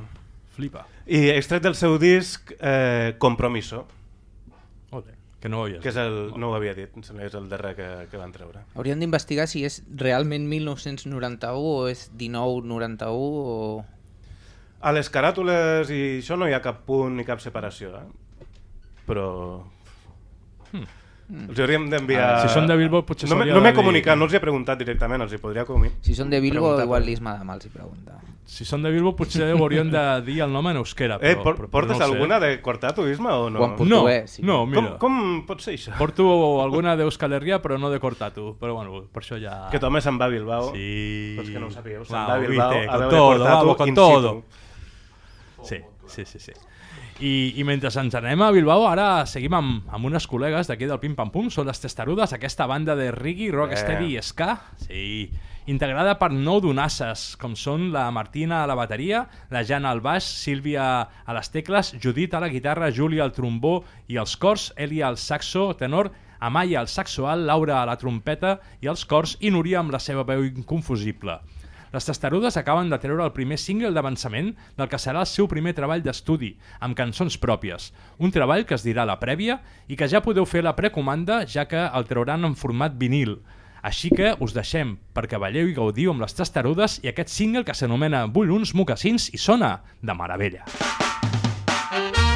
Flipa. I extret del seu disc eh, Compromiso. Ole, que no ho havies Que és el, no ho havia dit, és el darrer que, que van treure. Hauríem d'investigar si és realment 1991 o és 1991 o... A les caràtules i això no hi ha cap punt ni cap separació, eh? Però... Hmm. Els hauríem d'enviar... Ah, si són de Bilbo, potser No no m'he comunicat, no els he preguntat directament, els hi podria comi... Si són de Bilbo, preguntar, igual l'Isma de Mal s'hi pregunta. Si són de Bilbo, potser ho haurien de dir el nom en euskera. Eh, Però, por, però, portes no alguna de Cortato, Isma, o no? O en No, sí. no, mira. Com, com pot ser això? Porto alguna d'Euskal Herria, però no de Cortatu. Però bueno, per això ja... Que tu home se'n va a Bilbao. Sí. Pues que no ho sapigueu, se'n Va, a Bilbao viste, a con veure todo, Cortato vamos, con in todo. situ. Sí, sí, sí, sí. I, I mentre ens anem a Bilbao, ara seguim amb, amb unes col·legues d'aquí del Pim Pam Pum, són les Testarudes, aquesta banda de reggae, rock, Eh. i ska, sí, integrada per nou donasses, com són la Martina a la bateria, la Jana al baix, Sílvia a les tecles, Judit a la guitarra, Júlia al trombó i els cors, Elia al saxo tenor, Amaya al saxo alt, Laura a la trompeta i els cors i Núria amb la seva veu inconfusible. Les Testarudes acaben de treure el primer single d'avançament del que serà el seu primer treball d'estudi, amb cançons pròpies. Un treball que es dirà la prèvia i que ja podeu fer la precomanda, ja que el trauran en format vinil. Així que us deixem perquè balleu i gaudiu amb les Testarudes i aquest single que s'anomena Vull uns mocassins i sona de meravella. Vull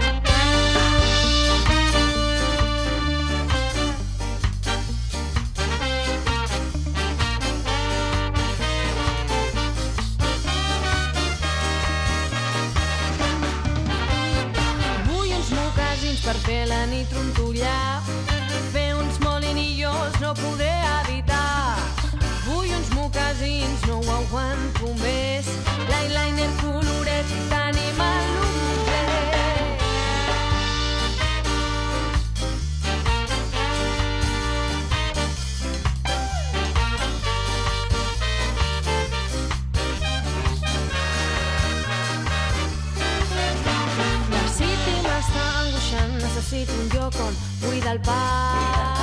necessito un lloc on buidar el pa.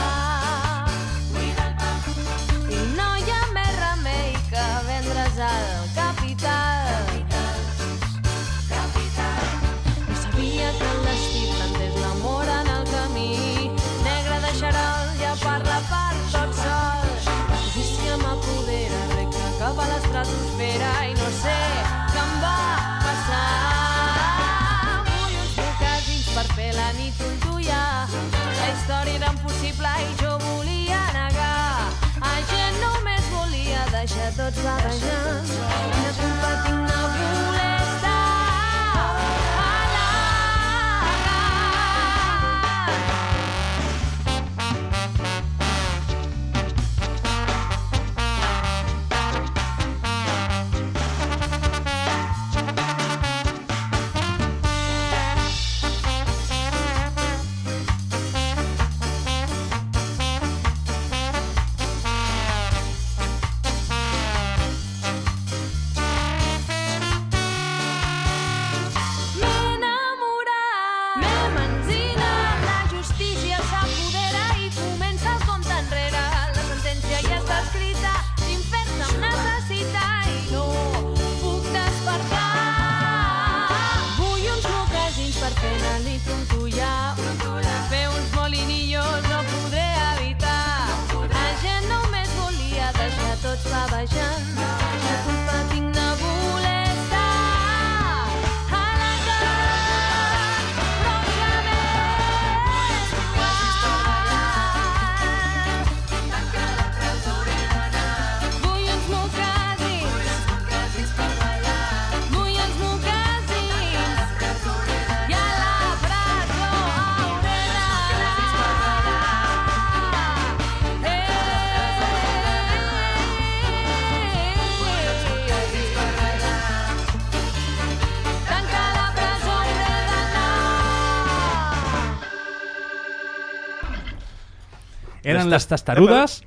Eren Les les tes- Testarudes,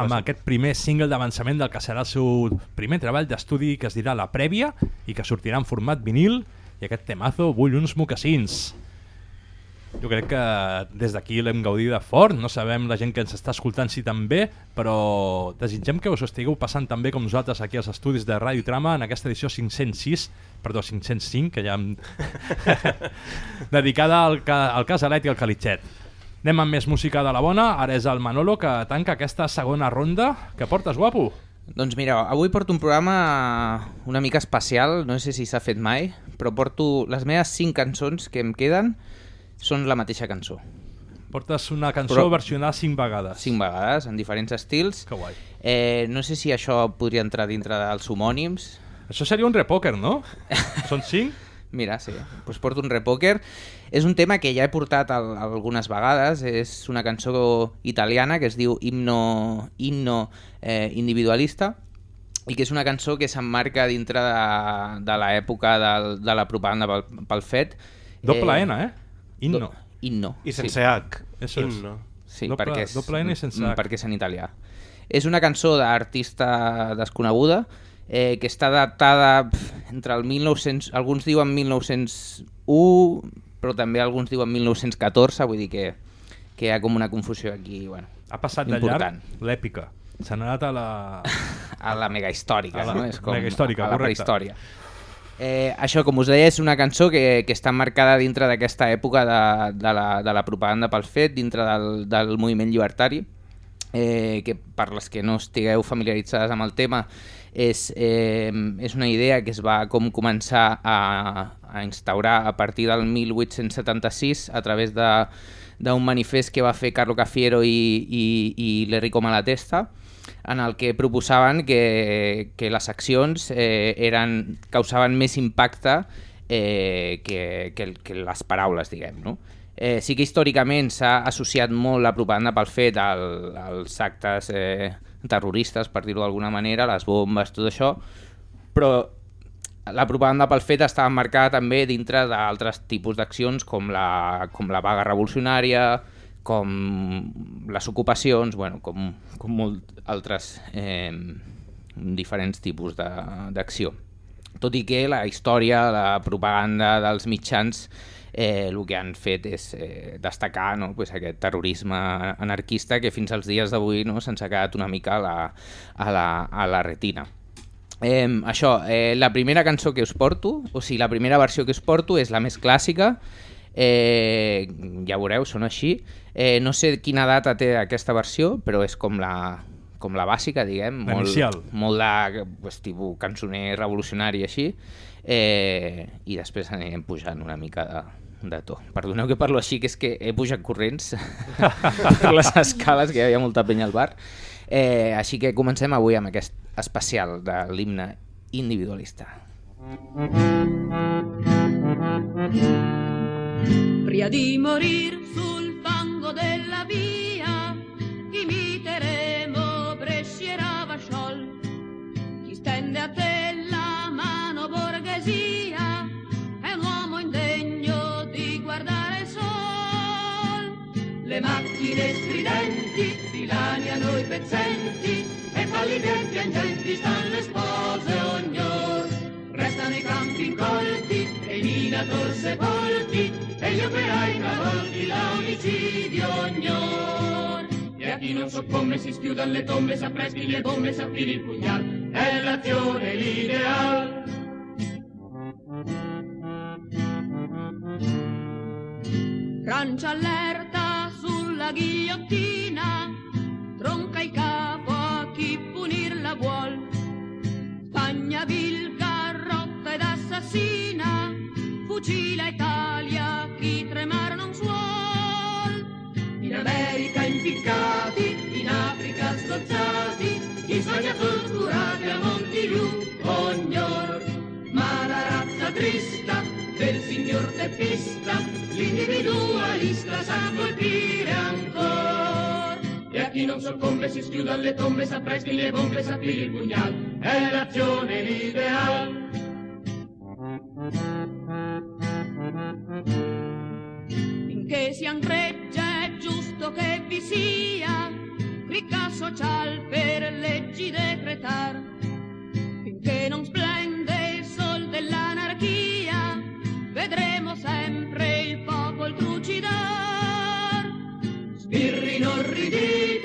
amb aquest primer single d'avançament del que serà el seu primer treball d'estudi que es dirà La Prèvia i que sortirà en format vinil i aquest temazo Vull uns mocassins. Jo crec que des d'aquí l'hem gaudit de fort, no sabem la gent que ens està escoltant si també, però desitgem que us estigueu passant també com nosaltres aquí als estudis de Ràdio Trama en aquesta edició 506, perdó, 505, que ja em... dedicada al, ca al casalet i al calitxet. Anem amb més música de la bona, ara és el Manolo que tanca aquesta segona ronda. Que portes, guapo? Doncs mira, avui porto un programa una mica especial, no sé si s'ha fet mai, però porto les meves cinc cançons que em queden són la mateixa cançó. Portes una cançó Però- versionada cinc vegades. Cinc vegades, en diferents estils. Que guai. Eh, no sé si això podria entrar dintre dels homònims. Això seria un repòquer, no? Són cinc? Mira, sí, doncs porto un repòquer. És un tema que ja he portat al, algunes vegades, és una cançó italiana que es diu Himno, Himno eh, Individualista i que és una cançó que s'emmarca dintre de, de l'època del- de la propaganda pel, pel fet. Doble N, eh? Inno. Do, inno. I sense sí. H. Eso es. Inno. Sí, Doble- perquè és, doble N i sense mm, H. perquè és en italià. És una cançó d'artista desconeguda eh, que està datada pf, entre el 1900... Alguns diuen 1901, però també alguns diuen 1914, vull dir que, que hi ha com una confusió aquí, bueno, Ha passat de important. llarg l'èpica. Se n'ha anat a la... A la mega històrica, A la no? És com mega històrica, a la correcte. prehistòria. Eh, això, com us deia, és una cançó que, que està marcada dintre d'aquesta època de, de, la, de la propaganda pel fet, dintre del, del moviment llibertari, eh, que per les que no estigueu familiaritzades amb el tema, és, eh, és una idea que es va com començar a, a instaurar a partir del 1876 a través d'un manifest que va fer Carlo Cafiero i, i, i l'Enrico Malatesta, en el que proposaven que, que les accions eh, eren, causaven més impacte eh, que, que, que les paraules, diguem, no? Eh, sí que històricament s'ha associat molt la propaganda pel fet al, als actes eh, terroristes, per dir-ho d'alguna manera, les bombes, tot això, però la propaganda pel fet estava marcada també dintre d'altres tipus d'accions com la, com la vaga revolucionària, com les ocupacions, bueno, com, com molt altres eh, diferents tipus d'acció. Tot i que la història, la propaganda dels mitjans eh, el que han fet és eh, destacar no, pues, aquest terrorisme anarquista que fins als dies d'avui no, se'ns ha quedat una mica a la, a la, a la retina. Eh, això, eh, la primera cançó que us porto, o sigui, la primera versió que us porto és la més clàssica, eh, ja veureu, són així. Eh, no sé quina data té aquesta versió, però és com la, com la bàsica, diguem, molt, inicial. molt de pues, tipus cançoner revolucionari així, eh, i després anirem pujant una mica de, de to. Perdoneu que parlo així, que és que he pujat corrents per les escales, que hi havia molta penya al bar. Eh, així que comencem avui amb aquest especial de l'himne individualista. Prima di morir sul fango della via, imiteremo Brescia e Ravasciol. Chi stende a te la mano borghesia è un uomo indegno di guardare sol. Le macchine stridenti dilaniano i pezzenti e gli vien piangenti stanno le spose ognor. Restano i campi incolti e i minator sepolti e gli operai travolti da omicidio ognor. E a chi non soccombe si schiudan le tombe, s'appresti le bombe, s'affili il pugnal, è l'azione l'ideal. Francia allerta sulla ghigliottina, tronca il capo a chi punirla vuol. Spagna vil, garrotta ed assassina, fucila Italia chi tremar non suol. In America impiccati, in Africa sgozzati, in Spagna torturati a Montigliù ognor. Ma la razza trista del signor teppista, l'individualista sa colpire ancora. E a chi non soccombe si schiuda alle tombe, s'appresti le bombe, s'appigli il pugnal, è l'azione l'ideal. Finché si angreggia è giusto che vi sia ricca social per leggi decretar. Finché non splende il sol dell'anarchia, vedremo sempre il popolo trucidare.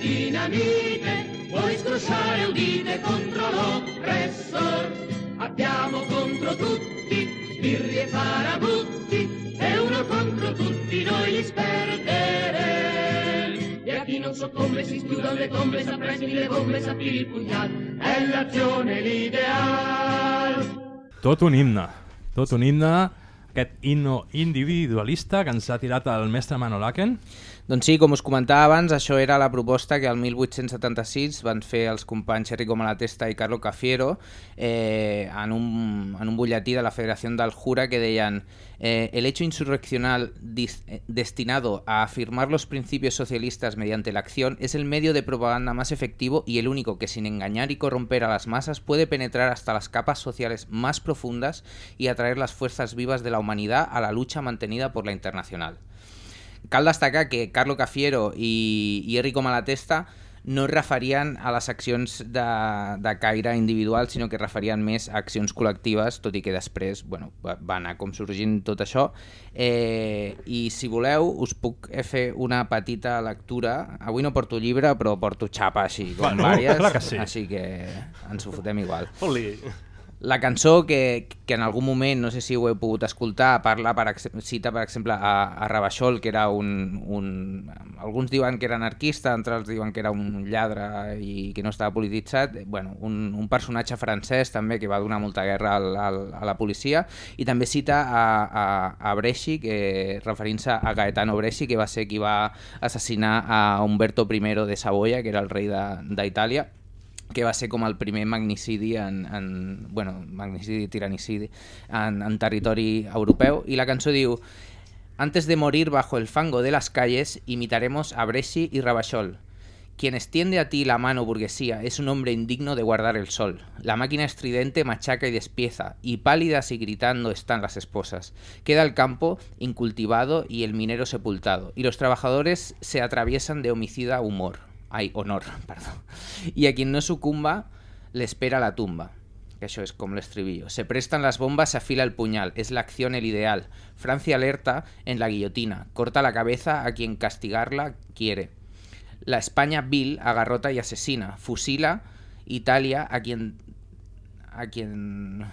dinamite, vuoi scrosciare udite contro l'oppressor. Abbiamo contro tutti, birri e farabutti, e uno contro tutti noi li sperderemo. E a chi non soccombe si schiudono le tombe, s'appresti le bombe, s'appili il pugnal, è l'azione l'ideal. Tot un himne, tot un himne, aquest himno individualista que ens ha tirat el mestre Manolaken. Doncs sí, com us comentava abans, era la proposta que el 1876 van fer els companys Enrico Malatesta i Carlo Cafiero eh, en, un, en un butlletí de la Federació del Jura que deien eh, el hecho insurreccional eh, destinado a afirmar los principios socialistas mediante la acción es el medio de propaganda más efectivo y el único que sin engañar y corromper a las masas puede penetrar hasta las capas sociales más profundas y atraer las fuerzas vivas de la humanidad a la lucha mantenida por la internacional. Cal destacar que Carlo Cafiero i, i Enrico Malatesta no es referien a les accions de, de caire individual, sinó que referien més a accions col·lectives, tot i que després bueno, va, va anar com sorgint tot això. Eh, I si voleu, us puc fer una petita lectura. Avui no porto llibre, però porto xapa així, com Bueno, vàries, clar que sí. així que ens ho fotem igual. Oli. La cançó que, que en algun moment, no sé si ho heu pogut escoltar, parla per, cita per exemple a, a Ravachol, que era un, un... Alguns diuen que era anarquista, altres diuen que era un lladre i que no estava polititzat. Bueno, un, un personatge francès també que va donar molta guerra al, al, a la policia i també cita a, a, a Bresci, referint-se a Gaetano Bresci, que va ser qui va assassinar a Umberto I de Savoia, que era el rei d'Itàlia, que va ser com el primer magnicidi en, en bueno, magnicidi, tiranicidi en, en territori europeu la cançó diu Antes de morir bajo el fango de las calles imitaremos a Bresci y Ravachol Quien extiende a ti la mano burguesía es un hombre indigno de guardar el sol. La máquina estridente machaca y despieza, y pálidas y gritando están las esposas. Queda el campo incultivado y el minero sepultado, y los trabajadores se atraviesan de homicida humor. Ay, honor, perdón. Y a quien no sucumba, le espera la tumba. Que eso es como el estribillo. Se prestan las bombas, se afila el puñal. Es la acción el ideal. Francia alerta en la guillotina. Corta la cabeza a quien castigarla quiere. La España vil agarrota y asesina. Fusila Italia a quien a quien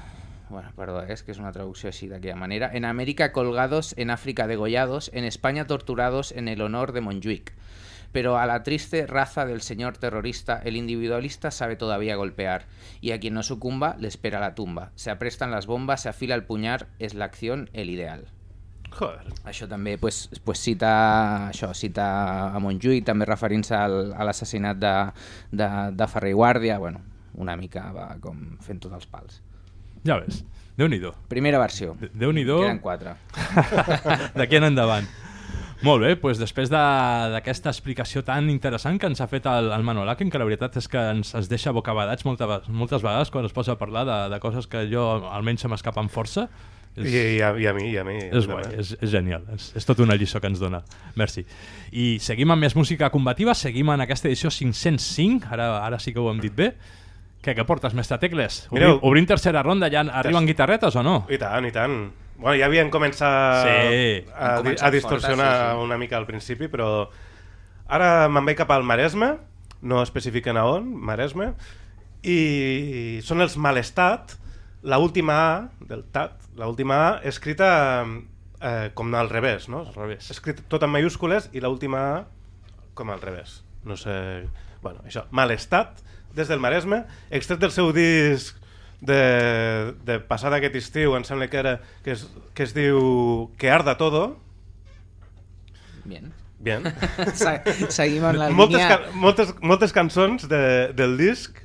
bueno, perdón, es que es una traducción así de aquella manera. En América colgados, en África degollados, en España torturados en el honor de Montjuic. Pero a la triste raza del señor terrorista, el individualista sabe todavía golpear, y a quien no sucumba le espera la tumba. Se aprestan las bombas, se afila el es la acción el ideal. Joder. Això també pues, pues cita, això, cita a Montjuïc, també referint-se a l'assassinat de, de, de Ferrer i Guàrdia, bueno, una mica va com fent tots els pals. Ja ves, Déu-n'hi-do. Primera versió. Déu-n'hi-do. Queden quatre. D'aquí en endavant. Molt bé, doncs després de- d'aquesta explicació tan interessant que ens ha fet el, el Manolaken, que la veritat és que ens, ens deixa bocabadats molta, ve- moltes vegades quan es posa a parlar de, de coses que jo almenys se m'escapen força. I, i, a, I a mi, i a mi. És guai, és, és genial, és, és tot una lliçó que ens dona. Merci. I seguim amb més música combativa, seguim en aquesta edició 505, ara, ara sí que ho hem dit bé. Què, què portes, mestre Tecles? Mireu. Obrim, obrim tercera ronda, ja arriben guitarretes o no? I tant, i tant. Bueno, ja havien començat Sí. a, començat a distorsionar fortes, sí, sí. una mica al principi, però ara me'n vaig cap al Maresme, no especifiquen a on, Maresme, i són els Malestat, la última A del TAT, la última A escrita eh, com al revés, no? Al revés. Escrit tot en mayúscules i la última A com al revés. No sé... Bueno, això, Malestat, des del Maresme, extret del seu disc de, de passat aquest estiu, em sembla que era, que es, que es diu Que arda todo. Bien. Bien. Se- seguim en la moltes, línia- ca moltes, moltes cançons de, del disc,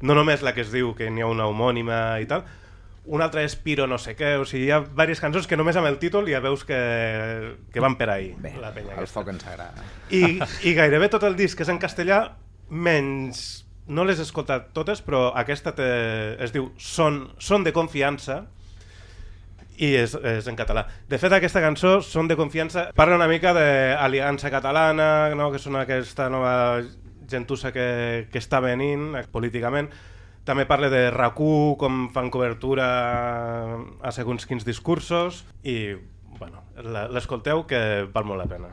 no només la que es diu que n'hi ha una homònima i tal, una altra és Piro no sé què, o sigui, hi ha diverses cançons que només amb el títol ja veus que, que van per ahí. Bé, la penya el aquesta. foc ens agrada. I, I gairebé tot el disc és en castellà, menys... No les he escoltat totes, però aquesta te, es diu Son, Son de confiança, i és, és en català. De fet, aquesta cançó, Son de confiança, parla una mica d'aliança catalana, no? que són aquesta nova gentussa que, que està venint políticament. També parla de rac com fan cobertura a segons quins discursos, i bueno, l'escolteu que val molt la pena.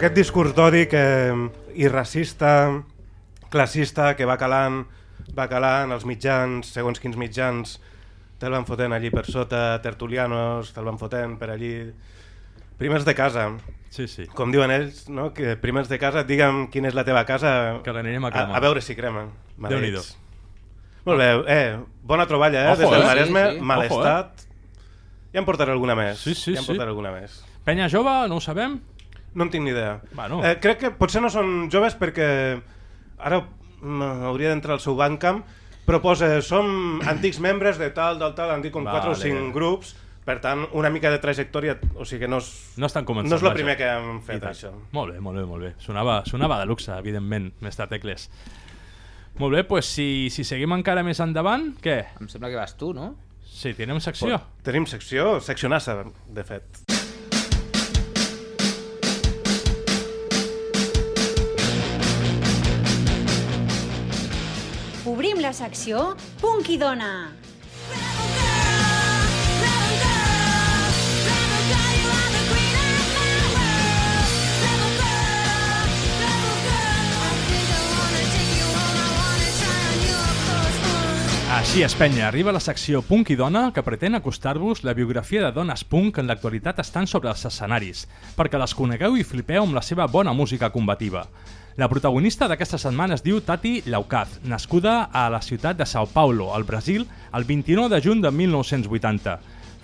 Aquest discurs d'odi que i racista, classista, que va calant, va calant els mitjans, segons quins mitjans, te'l van fotent allí per sota, tertulianos, te'l van fotent per allí... Primers de casa. Sí, sí. Com diuen ells, no? que primers de casa, digue'm quina és la teva casa, Que l'anirem a a, cremar. a veure si cremen. Déu-n'hi-do. Maleïts. Molt bé, eh, bona troballa, eh? Ojo, Des del eh? Maresme, Sí, sí. mal Ojo, eh? estat. Ja en portaré alguna més. Sí, sí, ja en sí. portaré alguna més. Penya jove, no ho sabem? No en tinc ni idea. Bueno. Eh, crec que potser no són joves perquè ara hauria d'entrar al seu Bandcamp, però posa, som antics membres de tal, del tal, han dit com 4 o Vale. 5 grups, per tant, una mica de trajectòria, o sigui que no és, No estan començant. no és el primer que hem fet, això. Molt bé, molt bé, molt bé. Sonava, sonava de luxe, evidentment, Mestre Tecles. Molt bé, doncs si, si seguim encara més endavant, què? Em sembla que vas tu, no? Sí, tenim secció. Tenim secció, seccionassa, de fet. La secció Punk i Dona. Així es penya, arriba la secció Punk i Dona que pretén acostar-vos la biografia de dones punk que en l'actualitat estan sobre els escenaris, perquè les conegueu i flipeu amb la seva bona música combativa. La protagonista d'aquesta setmana es diu Tati Laukaz, nascuda a la ciutat de Sao Paulo, al Brasil, el 29 de juny de 1980.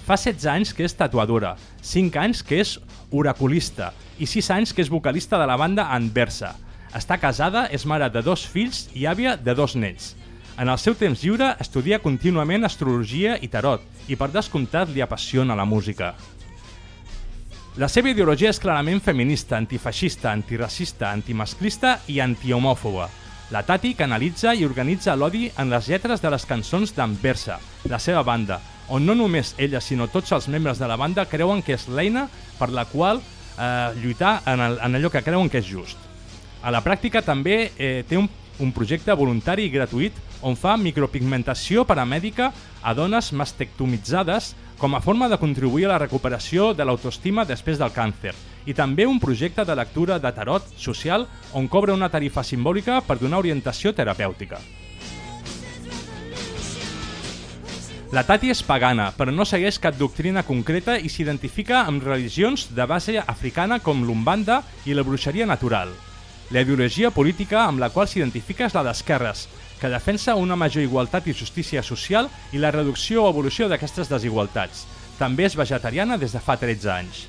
Fa 16 anys que és tatuadora, 5 anys que és oraculista i 6 anys que és vocalista de la banda Anversa. Està casada, és mare de dos fills i àvia de dos nets. En el seu temps lliure estudia contínuament astrologia i tarot i per descomptat li apassiona la música. La seva ideologia és clarament feminista, antifeixista, antiracista, antimasclista i antihomòfoba. La Tati canalitza i organitza l'odi en les lletres de les cançons d'Anversa, la seva banda, on no només ella sinó tots els membres de la banda creuen que és l'eina per la qual eh, lluitar en, el, en allò que creuen que és just. A la pràctica també eh, té un, un projecte voluntari i gratuït on fa micropigmentació paramèdica a dones mastectomitzades com a forma de contribuir a la recuperació de l'autoestima després del càncer i també un projecte de lectura de tarot social on cobra una tarifa simbòlica per donar orientació terapèutica. La Tati és pagana, però no segueix cap doctrina concreta i s'identifica amb religions de base africana com l'Umbanda i la bruixeria natural. La ideologia política amb la qual s'identifica és la d'esquerres, que defensa una major igualtat i justícia social i la reducció o evolució d'aquestes desigualtats. També és vegetariana des de fa 13 anys.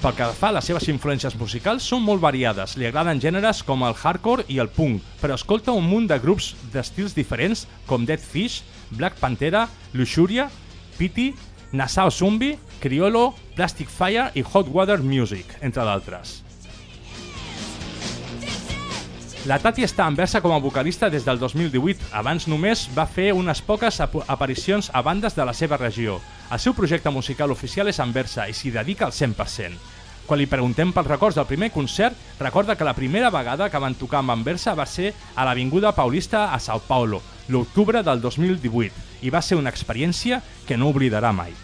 Pel que fa les seves influències musicals, són molt variades. Li agraden gèneres com el hardcore i el punk, però escolta un munt de grups d'estils diferents com Dead Fish, Black Pantera, Luxuria, Pity, Nassau Zumbi, Criollo, Plastic Fire i Hot Water Music, entre d'altres. La Tati està a Anversa com a vocalista des del 2018. Abans només va fer unes poques ap aparicions a bandes de la seva regió. El seu projecte musical oficial és Anversa i s'hi dedica al 100%. Quan li preguntem pels records del primer concert, recorda que la primera vegada que van tocar amb Anversa va ser a l'Avinguda Paulista a Sao Paulo, l'octubre del 2018, i va ser una experiència que no oblidarà mai.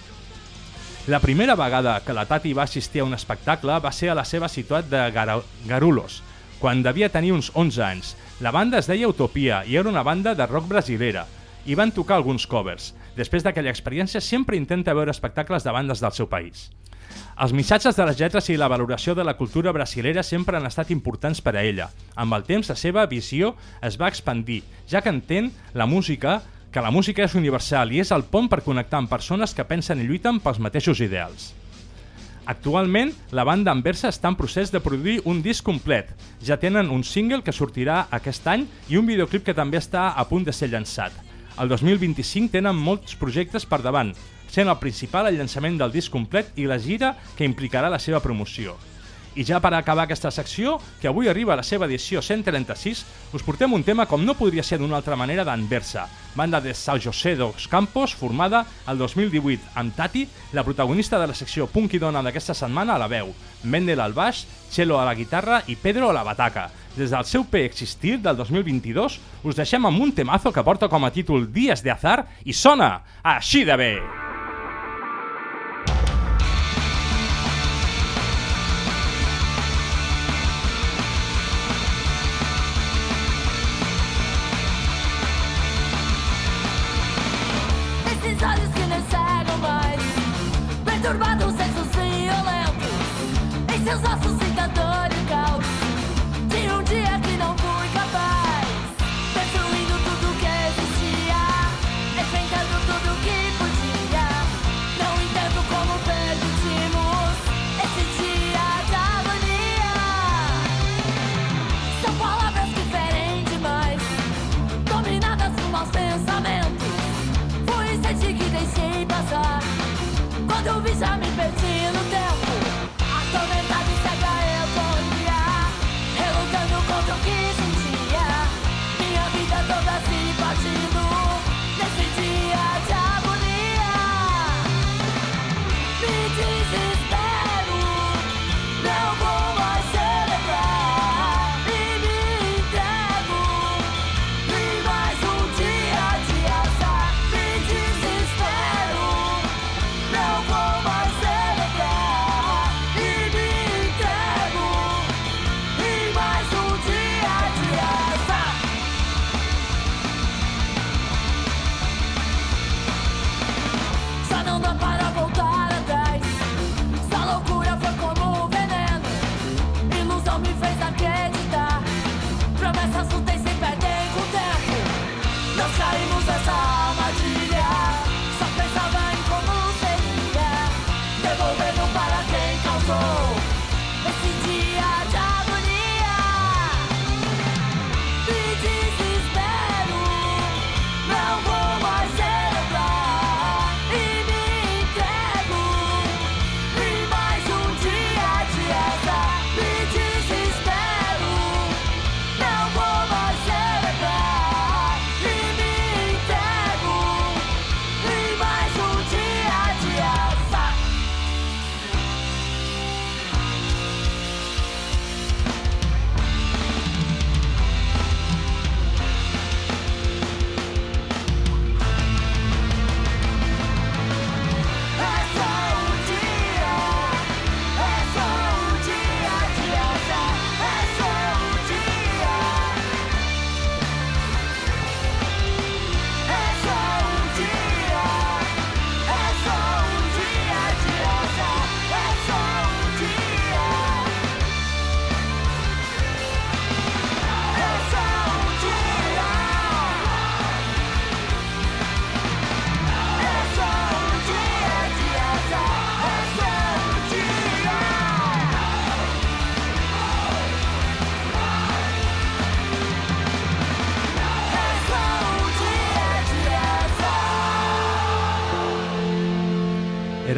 La primera vegada que la Tati va assistir a un espectacle va ser a la seva ciutat de Gar Garulos, quan devia tenir uns 11 anys. La banda es deia Utopia i era una banda de rock brasilera i van tocar alguns covers. Després d'aquella experiència sempre intenta veure espectacles de bandes del seu país. Els missatges de les lletres i la valoració de la cultura brasilera sempre han estat importants per a ella. Amb el temps, la seva visió es va expandir, ja que entén la música que la música és universal i és el pont per connectar amb persones que pensen i lluiten pels mateixos ideals. Actualment, la banda Anversa està en procés de produir un disc complet. Ja tenen un single que sortirà aquest any i un videoclip que també està a punt de ser llançat. El 2025 tenen molts projectes per davant, sent el principal el llançament del disc complet i la gira que implicarà la seva promoció. I ja per acabar aquesta secció, que avui arriba a la seva edició 136, us portem un tema com no podria ser d'una altra manera d'Anversa, banda de São José dos Campos, formada el 2018 amb Tati, la protagonista de la secció Punk i Dona d'aquesta setmana a la veu, Mendel al baix, Chelo a la guitarra i Pedro a la bataca. Des del seu P Existir del 2022, us deixem amb un temazo que porta com a títol Dies de Azar i sona així de bé! Seus ossos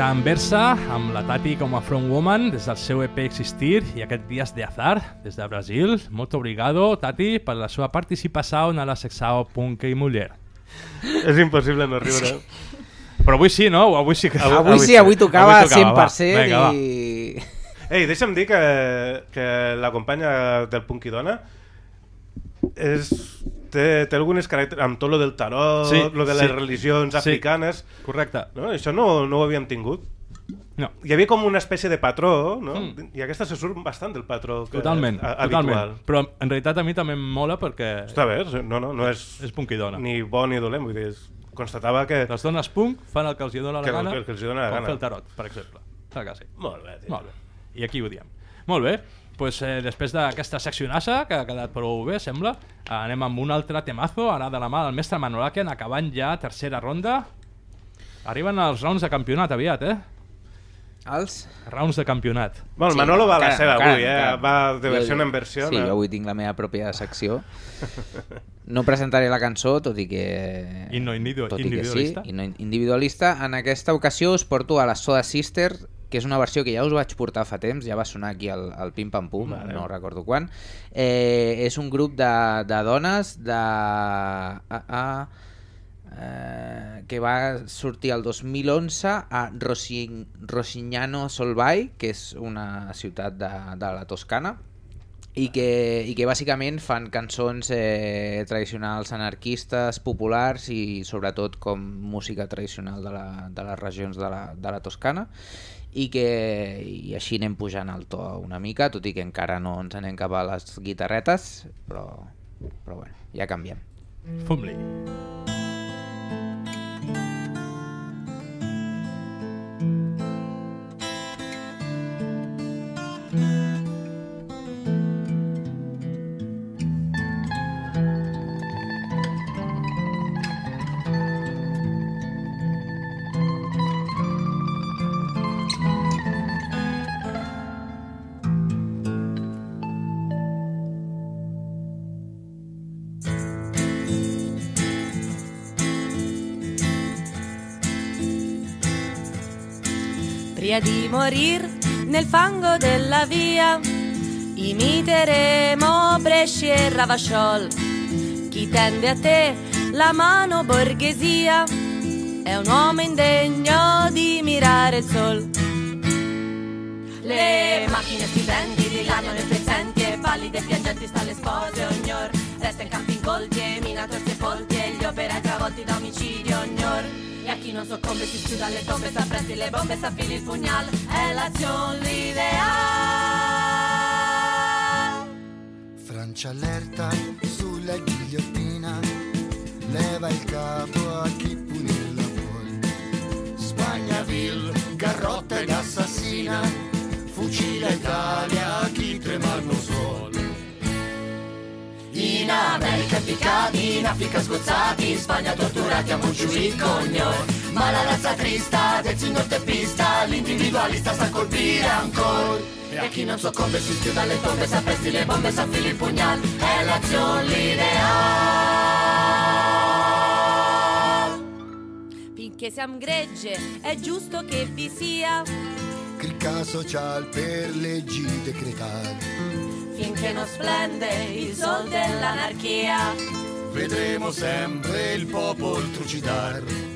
Era Anversa, amb la Tati com a frontwoman, des del seu EP Existir, i aquest Dies de Azar, des de Brasil. Molt obrigado, Tati, per la seva participació en la Sexao Punk i Muller. És impossible no riure. Però avui sí, no? Avui sí que... Avui sí, avui tocava va. 100% Vinga, va. i... Ei, deixa'm dir que, que la companya del Punk i Dona és, té, té algunes caràcters amb tot lo del tarot, Sí, lo de les sí. religions Sí, africanes. Correcte. No? Això no, no ho havíem tingut. No. Hi havia com una espècie de patró, no? Mm. I aquesta se surt bastant del patró que, Totalment, a, totalment. habitual. Però en realitat a mi també em mola perquè... Està bé, no, no, no és, és punk i dona. ni bo ni dolent, vull dir, és, constatava que... Les dones punk fan el que els hi dona la Que gana, el que els hi dona la com gana. fer el tarot, per exemple. Clar que sí. Molt bé, tio. Molt bé. I aquí ho diem. Molt bé. Pues, eh, després d'aquesta seccionassa, que ha quedat prou bé, sembla, eh, anem amb un altre temazo, ara de la mà del mestre Manolaken, acabant ja tercera ronda. Arriben els rounds de campionat aviat, eh? Els? Rounds de campionat. Bueno, el Manolo va a la encara- seva encara- avui, eh? encara. Va de Jo- versió en versió. Sí, no? jo avui tinc la meva pròpia secció. No presentaré la cançó, tot i que... I no individu- tot i que individualista? Sí, i no in- individualista. En aquesta ocasió us porto a la Soda Sister, que és una versió que ja us vaig portar fa temps, ja va sonar aquí al, al Pim Pam Pum, Vale. no recordo quan. Eh, és un grup de, de dones de... A, a, eh, que va sortir el 2011 a Rosin, Rosignano Solvay, que és una ciutat de, de la Toscana, i que, i que bàsicament fan cançons eh, tradicionals anarquistes, populars i sobretot com música tradicional de, la, de les regions de la, de la Toscana i que i així anem pujant el to una mica, tot i que encara no ens anem cap a les guitarretes, però, però bueno, ja canviem. Fum-li. Prima di morir nel fango della via, imiteremo Bresci e Ravasciol. Chi tende a te la mano borghesia è un uomo indegno di mirare il sol. Le macchine stridenti dilaniano i pezzenti e pallide e piangenti sta le spose ognor. Resta in campi incolti e minatori sepolti e gli operai travolti da omicidio. E a chi non soccombe si schiuda le tombe, s'appresti le bombe, s'affili il pugnal. È l'azione l'ideale. Francia allerta sulla ghigliottina, leva il capo a chi punirla vuol. Spagna vil, garrotta ed assassina, fucila Italia a chi tremar non suol. In America impiccati, in Africa sgozzati, in Spagna torturati a Montjuic ognor. Ma la razza trista del signor teppista, l'individualista sa colpire ancora. E a chi non soccombe si schiuda le tombe, s'appresti le bombe, s'affili il pugnal, è l'azione l'ideale. Finché siamo gregge, è giusto che vi sia, Clicca social per leggi decretali. Finché non splende il sol dell'anarchia. Vedremo sempre il popolo trucidar.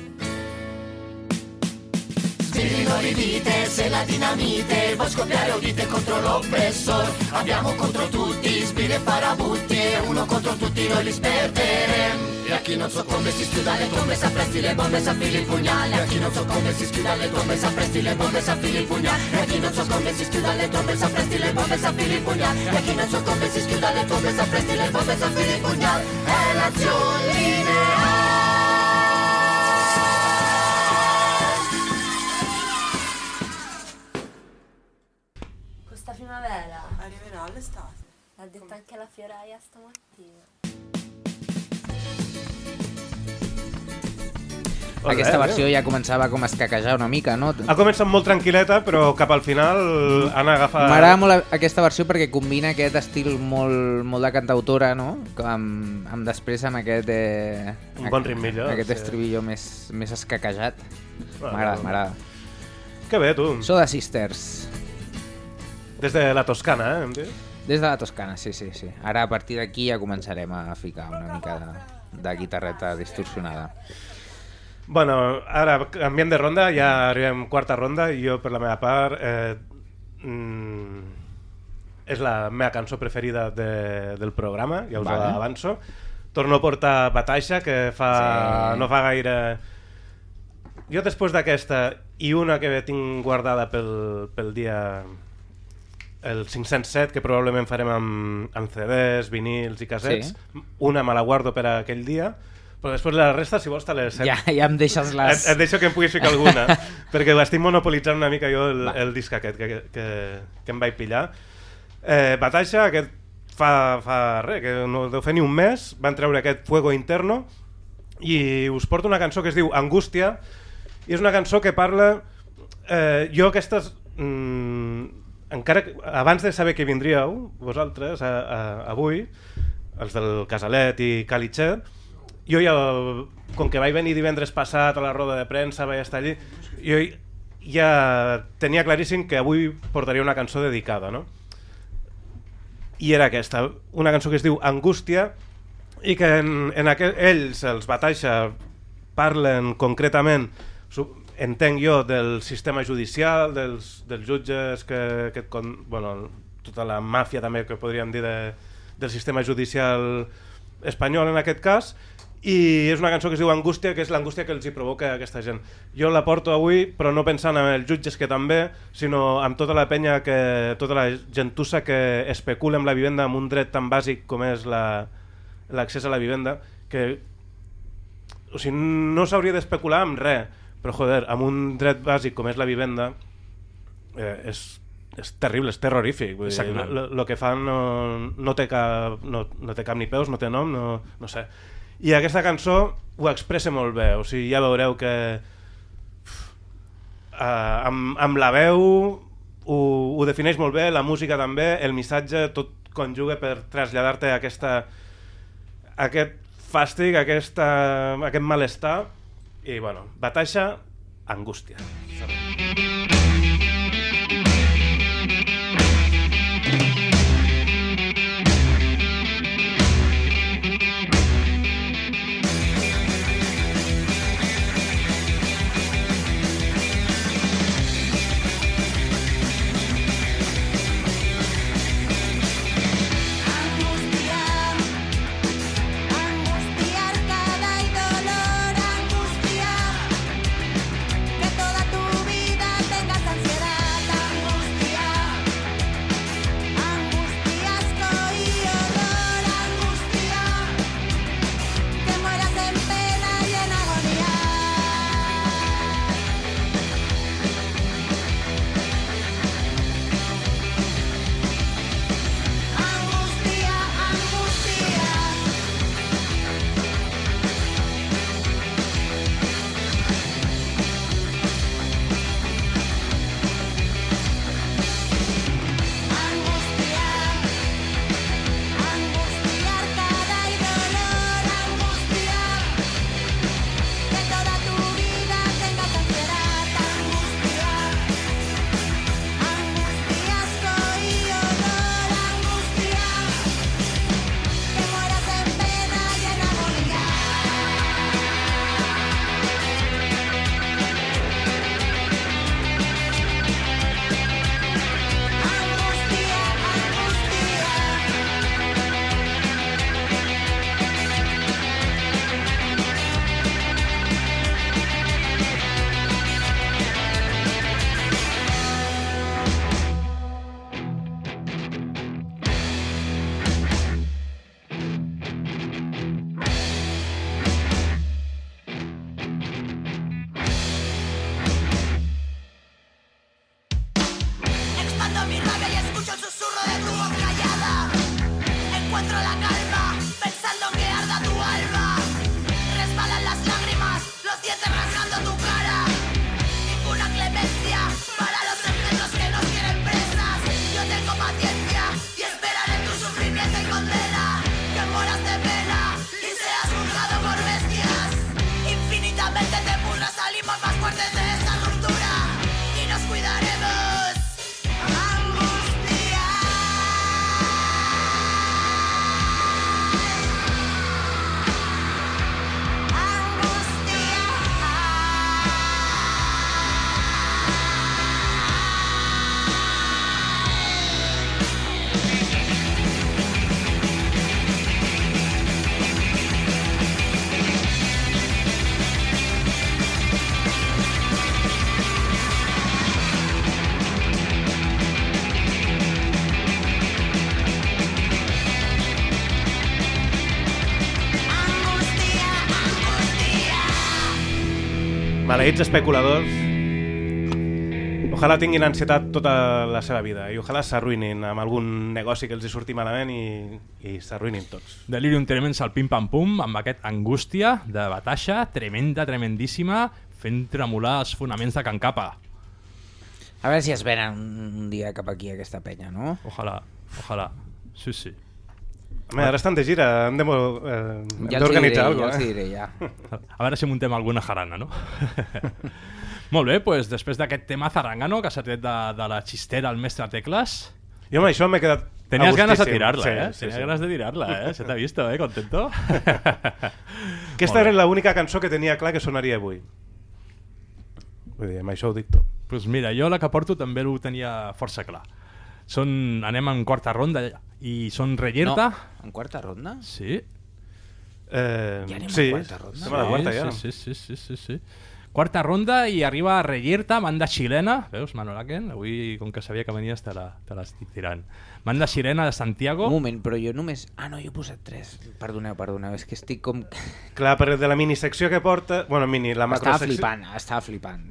Spirino dite se la dinamite vuoi scoppiare udite contro l'oppressor. Abbiamo contro tutti sbirri e farabutti e uno contro tutti noi li sperderemo e a chi non soccombe si schiuda le tombe s'appresti le bombe s'affili il pugnale a chi non soccombe si schiuda le tombe s'appresti le bombe s'affili il pugnale e a chi non soccombe si schiuda le tombe s'appresti le bombe s'affili il pugnale e a chi non soccombe si schiuda le tombe s'appresti le bombe s'affili il pugnale è l'azione ideale Arriverà l'estate. l'ha detto anche la fioraia stamattina. Molt Aquesta bé, versió bé. ja començava com a escaquejar una mica, no? Ha començat molt tranquil·leta, però cap al final han agafat... M'agrada molt aquesta versió perquè combina aquest estil molt, molt de cantautora, no? Com Amb, amb després amb aquest... Eh, Un bon ritmillo, Aquest sí. estribillo més, més escaquejat. M'agrada, m'agrada. Que bé, tu. Soda Sisters. Des de la Toscana, eh? Em dius? Des de la Toscana, sí, sí, sí. Ara a partir d'aquí ja començarem a ficar una mica de, de guitarreta distorsionada. Bueno, ara canviem de ronda, ja arribem quarta ronda i jo per la meva part eh, mm, és la meva cançó preferida de, del programa, ja us vale. avanço. Torno a portar Bataixa, que fa, Sí. no fa gaire... Jo després d'aquesta i una que tinc guardada pel, pel dia el 507, que probablement farem amb, amb CDs, vinils i casets, Sí. una me la guardo per a aquell dia, però després la resta, si vols, te les... Ja- ja em deixes les- Et, et deixo que em puguis ficar alguna, perquè l'estic monopolitzant una mica jo el, el disc aquest que, que, que em vaig pillar. Eh, Bataixa, aquest fa, fa res, que no deu fer ni un mes, van treure aquest Fuego Interno i us porto una cançó que es diu Angústia i és una cançó que parla... Eh, jo aquestes... Mm, encara que- abans de saber que vindríeu, vosaltres, a, a, avui, els del Casalet i Calitxet, jo ja, com que vaig venir divendres passat a la roda de premsa, vaig estar allí, jo ja tenia claríssim que avui portaria una cançó dedicada, no? I era aquesta, una cançó que es diu Angústia, i que en, en aquel, ells, els Bataixa, parlen concretament, entenc jo, del sistema judicial, dels, dels jutges que, que con, bueno, tota la màfia també que podríem dir de, del sistema judicial espanyol en aquest cas, i és una cançó que es diu Angústia, que és l'angústia que els hi provoca a aquesta gent. Jo la porto avui, però no pensant en els jutges que també, sinó amb tota la penya, que tota la gentussa que especula amb la vivenda amb un dret tan bàsic com és la- l'accés a la vivenda, que o sigui, no s'hauria d'especular amb res, però joder, amb un dret bàsic com és la vivenda eh, és, és terrible, és terrorífic. Vull dir, lo, lo que fan no, no, té cap, no, no té cap ni peus, no té nom, no, no sé. I aquesta cançó ho expressa molt bé, o sigui, ja veureu que uh, amb, amb la veu ho, ho defineix molt bé, la música també, el missatge, tot conjuga per traslladar-te aquesta, aquest fàstic, aquesta, aquest malestar i, bueno, bataixa, angústia. Angustia Maleïts especuladors. Ojalà tinguin ansietat tota la seva vida i ojalà s'arruïnin amb algun negoci que els hi surti malament i, i s'arruïnin tots. Delirium Tremens al pim-pam-pum amb aquest angústia de Batasha, tremenda, tremendíssima, fent tremolar els fonaments de Can Capa. A veure si es venen un, un dia cap aquí aquesta penya, no? Ojalà, ojalà. Sí, sí. Home, ara estan de gira, hem de eh, Ja alguna ja els hi cosa. diré, ja. A veure si muntem alguna jarana, no? Molt bé, doncs després d'aquest tema zarangano que s'ha tret de, de la xistera al mestre Tecles... Jo amb això m'he quedat Tenies ganes de tirar-la, Sí, eh? sí, Tenies sí. ganes de tirar-la, eh? Se t'ha visto, eh? Contento? Aquesta era l'única cançó que tenia clar que sonaria avui. Vull dir, amb això ho dic tot. pues mira, jo la que porto també ho tenia força clar. Són, anem en quarta ronda i són Reyerta. No, en quarta ronda? Sí. Eh, Ja anem a sí, quarta ronda? a quarta ja. Sí, sí, sí, sí, sí. Quarta ronda i arriba Reyerta, banda xilena. Veus, Manolaken? Avui, com que sabia que venies, te la- te l'estic tirant. Banda xilena de Santiago. Un moment, però jo només... Ah, no, jo he posat tres. Perdoneu, perdoneu, és que estic com... Clar, per de la minisecció que porta... Bueno, mini, la Estava macrosecció... flipant, estava flipant.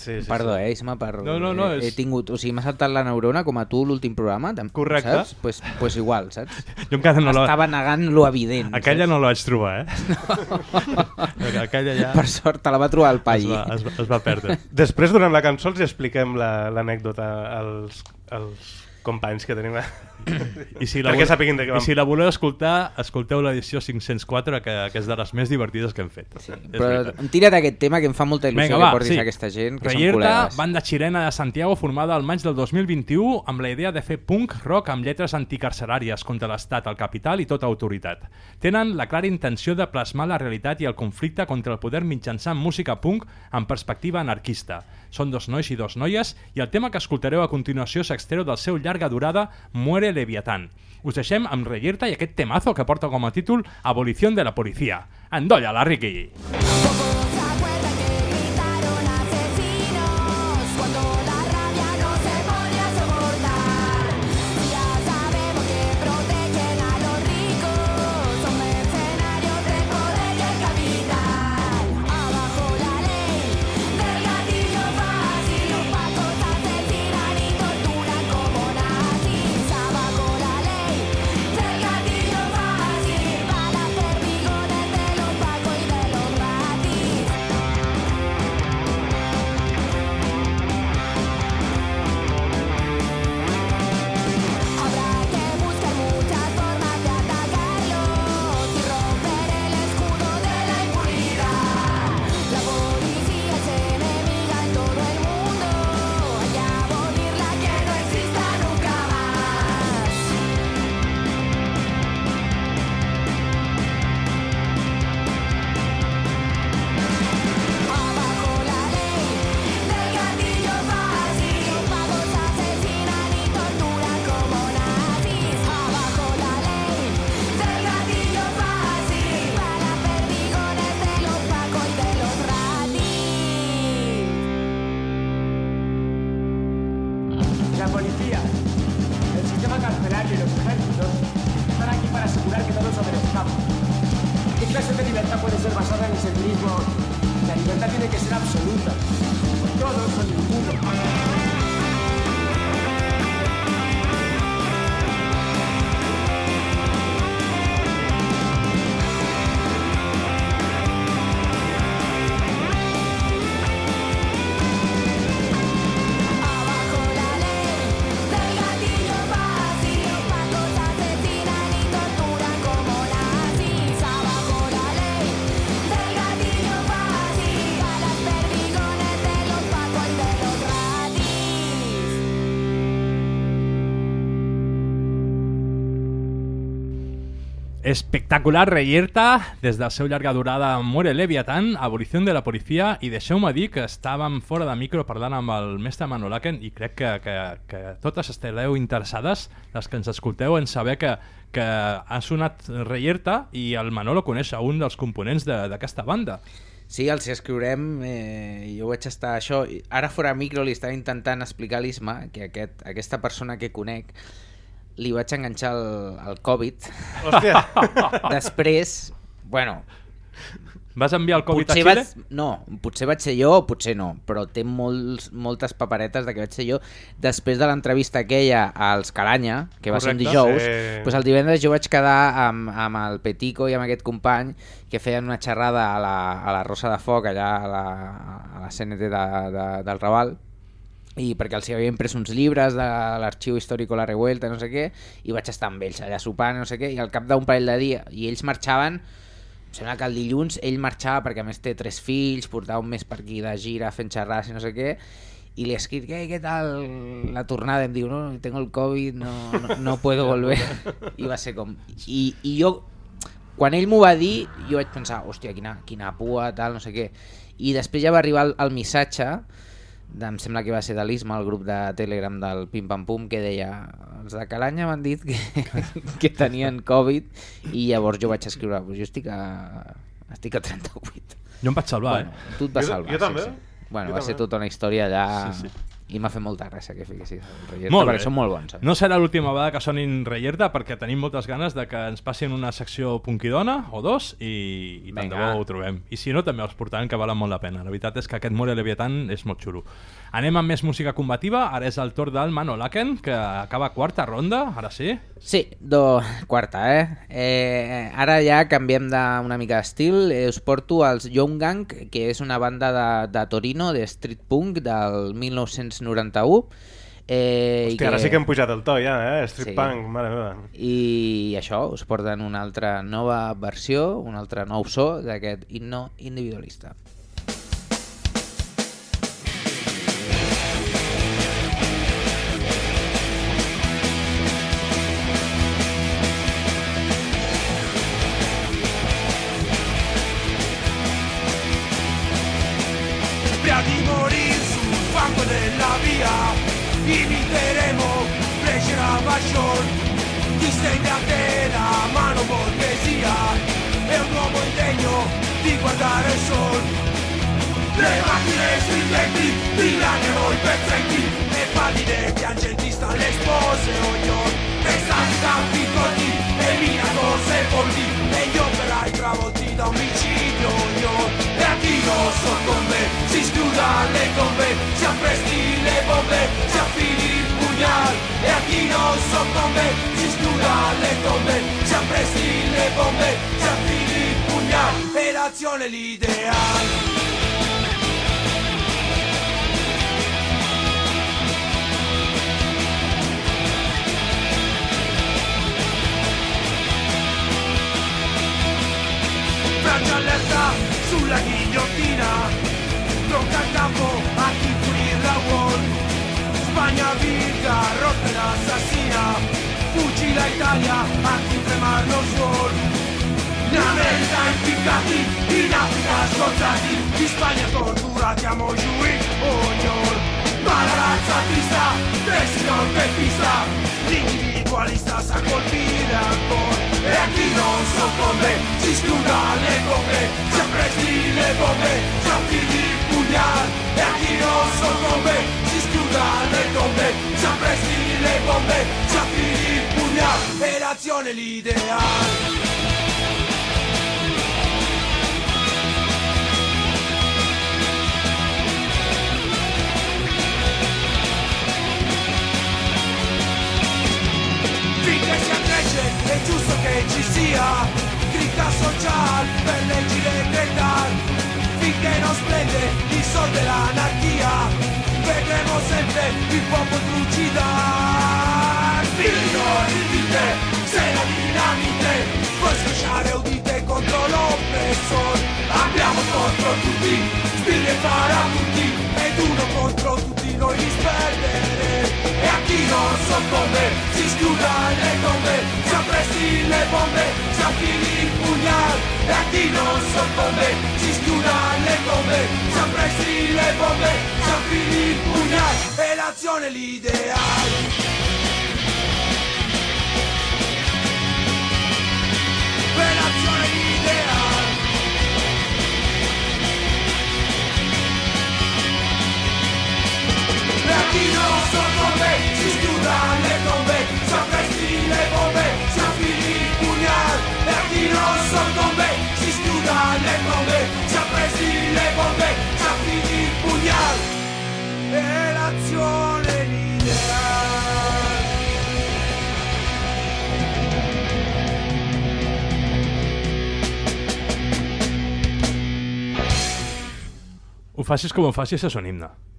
Sí, sí, Perdó, sí. eh, Isma, per... No, no, no, he, he és- tingut... O sigui, m'ha saltat la neurona com a tu l'últim programa. tam- Correcte. Saps? Pues, pues igual, saps? Jo encara no la- Estava negant lo evident. Aquella saps? no la vaig trobar, eh? Aquella ja... Per sort, te la va trobar el Palli. Es va, es, va, es va perdre. Després, durant la cançó, els expliquem la- l'anècdota als, als companys que tenim. I si la, Perquè vol- de què I si la voleu escoltar, escolteu l'edició 504, que, que és de les més divertides que hem fet. Sí, Però tira't aquest tema que em fa molta il·lusió Vinga, que va, portis sí. aquesta gent, que són Reyerta, col·legues. banda xilena de Santiago formada al maig del 2021 amb la idea de fer punk rock amb lletres anticarceràries contra l'Estat, el capital i tota autoritat. Tenen la clara intenció de plasmar la realitat i el conflicte contra el poder mitjançant música punk amb perspectiva anarquista. Són dos nois i dos noies i el tema que escoltareu a continuació s'extreu del seu llarga durada Muere Leviatán. Us deixem amb Reyerta i aquest temazo que porta com a títol Abolición de la Policía. Endolla la Ricky! Espectacular Reyerta, des del seu llarga durada Muere Leviatán, Abolició de la Policia, i deixeu-me dir que estàvem fora de micro parlant amb el mestre Manolaken i crec que, que, que totes estareu interessades, les que ens escolteu, en saber que, que ha sonat Reyerta i el Manolo coneix un dels components de- d'aquesta banda. Sí, els escriurem, eh, jo vaig estar això, ara fora micro li estava intentant explicar l'Isma que aquest, aquesta persona que conec li vaig enganxar el, el Covid. Hòstia. Després, bueno, Vas enviar el Covid a Xile? Vaig, no, potser vaig ser jo o potser no, però té molts, moltes paperetes de que vaig ser jo. Després de l'entrevista aquella als Calanya, que va ser un Correcte. dijous, Sí. doncs el divendres jo vaig quedar amb, amb el Petico i amb aquest company que feien una xerrada a la, a la Rosa de Foc, allà a la, a la CNT de, de, del Raval, i perquè els havien pres uns llibres de l'arxiu històric La Revuelta, no sé què, i vaig estar amb ells allà sopant, no sé què, i al cap d'un parell de dies, i ells marxaven, em sembla que el dilluns ell marxava perquè a més té tres fills, portava un mes per aquí de gira fent xerrades i no sé què, i li he escrit, què, què tal la tornada? Em diu, no, tengo el Covid, no, no, no puedo volver. I va ser com... I, i jo, quan ell m'ho va dir, jo vaig pensar, hòstia, quina, quina pua, tal, no sé què. I després ja va arribar el, el missatge, em sembla que va ser de l'ISMA, el grup de Telegram del Pim Pam Pum, que deia els de Calanya m'han dit que, que tenien Covid i llavors jo vaig escriure, pues jo estic a, estic a 38. Jo em vaig salvar, bueno, eh? Tu et vas Jo- salvar, jo també. sí, sí. Bueno, Jo va ser també. tota una història allà Sí, sí. I m'ha fet molta gràcia que fiquessis el Reyerta, Molt bé. perquè són molt bons. Eh? No serà l'última vegada que sonin Reyerta perquè tenim moltes ganes de que ens passin una secció punquidona o dos i, i tant de Vinga. bo ho trobem. I si no, també els portarem que valen molt la pena. La veritat és que aquest More Leviathan és molt xulo. Anem amb més música combativa. Ara és el torn del Mano Laken, que acaba quarta ronda, ara sí. Sí, do, quarta, eh? eh? Ara ja canviem d'una mica d'estil. Eh, us porto els Young Gang, que és una banda de, de Torino, de street punk, del 1991. Eh, Hòstia, ara sí que hem pujat el to ja, eh? Street punk, mare meva. I això, us porten una altra nova versió, un altre nou so d'aquest himno individualista. bombe, giardini, pugnali e l'azione l'ideale. Frangia allerta sulla ghigliottina, tocca il capo a chi pulirà la wall, Spagna vita, rotta l'assassina, Fucila Italia a chi tremar non suol. In America impiccati, in Africa sgozzati In Spagna torturati a Montjuic ognuno Ma la razza trista, del signor Pepista L'individualista sa colpire ancora. E a chi non soccombe si schiuda le bombe Si appresti le bombe, si affili il pugnal E a chi non soccombe si schiuda le tombe Si appresti le bombe, si affili il pugnal E l'azione è l'ideale Finché si cresce è giusto che ci sia Cricca social per leggi decretar Finché non splende il sol dell'anarchia Vedremo sempre il popolo trucidare Milioni di te, se la dinamite Puoi scacciare udite contro l'oppressore? Abbiamo contro tutti, spille parabutti Ed uno contro tutti noi disperdere E a chi non soccombe si schiuda le tombe Si appresti le bombe, si affili il pugnal E a chi non soccombe si schiuda le tombe Si appresti le bombe, si affili il pugnal E l'azione è l'ideale mattino sotto me si schiuda le bombe Sapresti le bombe, si affili il pugnal Mattino sotto me si schiuda le bombe Sapresti le bombe, si affili E l'azione Ho facis com ho facis, és un himne.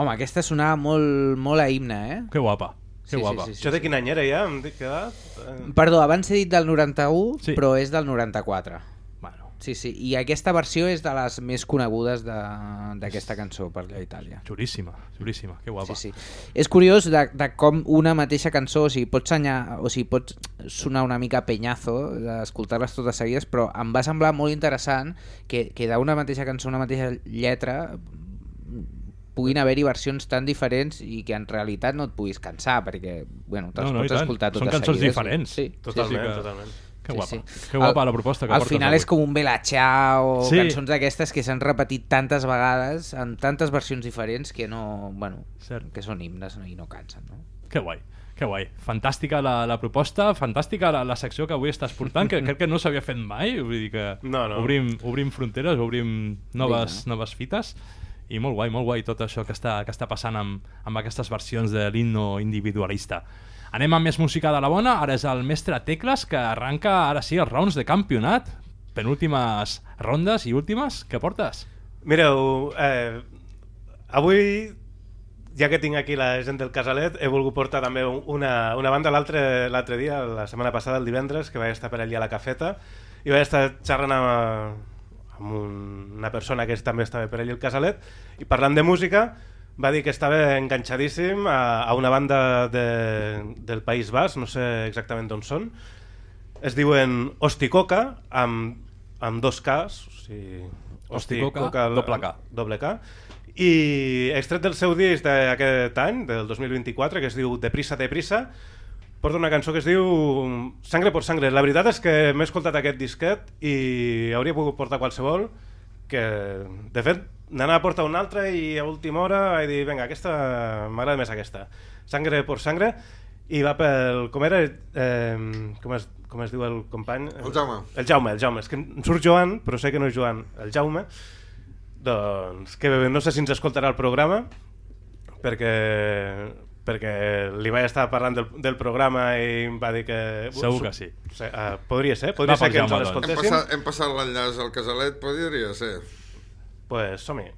Home, aquesta sonava molt, molt a himne, eh? Que guapa. Que Sí, guapa. sí, sí, sí, Això de sí. quin any era ja? Em dic que? Eh, Perdó, abans he dit del 91, Sí. però és del 94. Bueno. Sí, sí, i aquesta versió és de les més conegudes de- d'aquesta cançó per allà a Itàlia. Xulíssima, xulíssima, que guapa. Sí, sí. És curiós de, de com una mateixa cançó, o sigui, pot, senyar, o sigui, pot sonar una mica penyazo d'escoltar-les totes seguides, però em va semblar molt interessant que, que d'una mateixa cançó, una mateixa lletra, puguin haver-hi versions tan diferents i que en realitat no et puguis cansar, perquè, bueno, te'ls No, no, pots escoltar totes Són cançons seguides. diferents. Sí. Totalment, Sí, sí que- totalment. Que guapa. Que guapa la proposta que Al final avui. és com un Belachà o Sí. cançons d'aquestes que s'han repetit tantes vegades en tantes versions diferents que no, bueno, Cert. que són himnes no? i no cansen, no? Que guai, que guai. Fantàstica la, la proposta, fantàstica la, la secció que avui estàs portant, que crec que no s'havia fet mai, vull dir que No, no. Obrim, obrim fronteres, obrim noves, noves fites, i molt guai, molt guai tot això que està, que està passant amb, amb aquestes versions de l'himno individualista. Anem amb més música de la bona, ara és el mestre Tecles, que arranca ara sí els rounds de campionat, penúltimes rondes i últimes, què portes? Mireu, eh, avui, ja que tinc aquí la gent del Casalet, he volgut portar també un- una, una banda l'altre dia, la setmana passada, el divendres, que vaig estar per allà a la cafeta, i vaig estar xerrant amb, amb un, una persona que també estava per allà al Casalet, i parlant de música, va dir que estava enganxadíssim a, a una banda de, del País Basc, no sé exactament d'on són, es diuen Osticoca, amb, amb dos Ks, o sigui, Osticoca, doble K. doble K, i extret del seu disc d'aquest any, del 2024, que es diu Deprisa, Deprisa, porta una cançó que es diu Sangre por Sangre. La veritat és que m'he escoltat aquest disquet i hauria pogut portar qualsevol, que de fet n'anava a portar una altra i a última hora vaig dir, vinga, aquesta m'agrada més aquesta. Sangre por Sangre, i va pel... com era? Eh, com, es, com es diu el company? El Jaume. El Jaume, el Jaume. És que em surt Joan, però sé que no és Joan. El Jaume. Doncs que no sé si ens escoltarà el programa, perquè perquè li vaig estar parlant del, del programa i em va dir que... Segur que sí. Uh, podria ser, podria Va ser que ens doncs. Hem l'escoltéssim. passat, hem passat l'enllaç al Casalet, podria ser. Pues som-hi.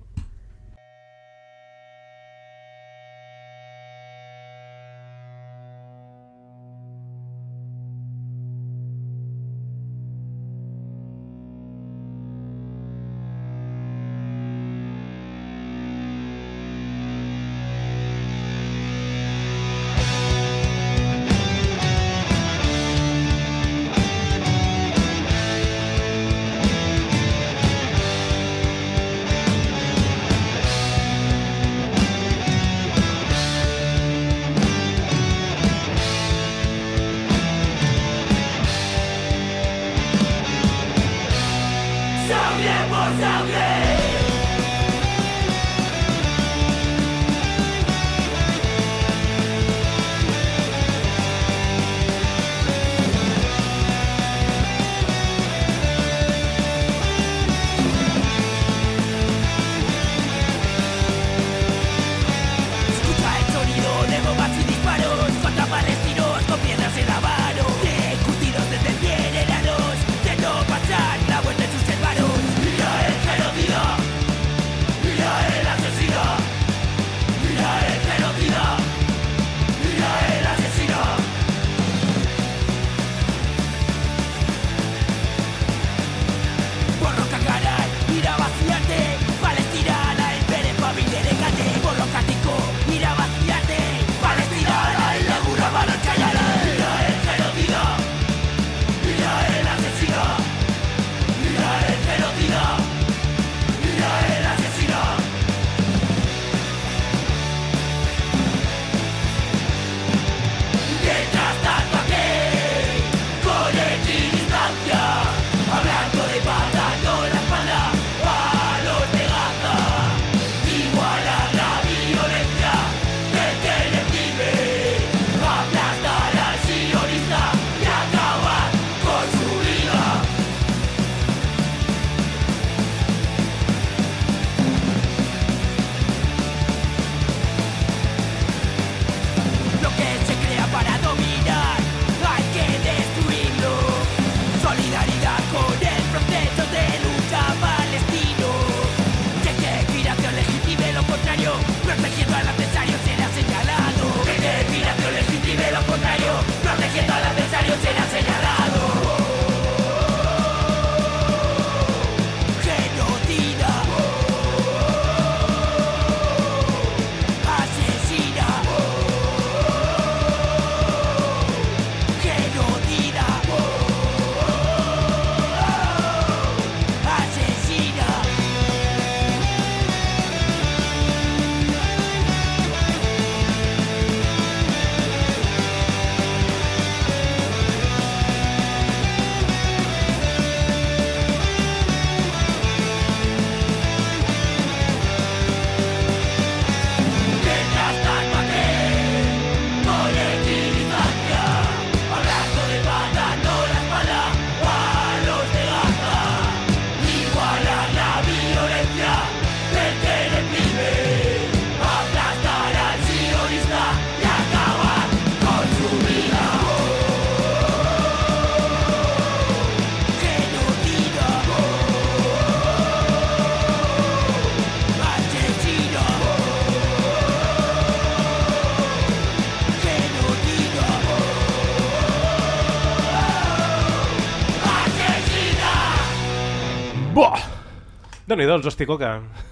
Déu-n'hi-do, els hosticoca.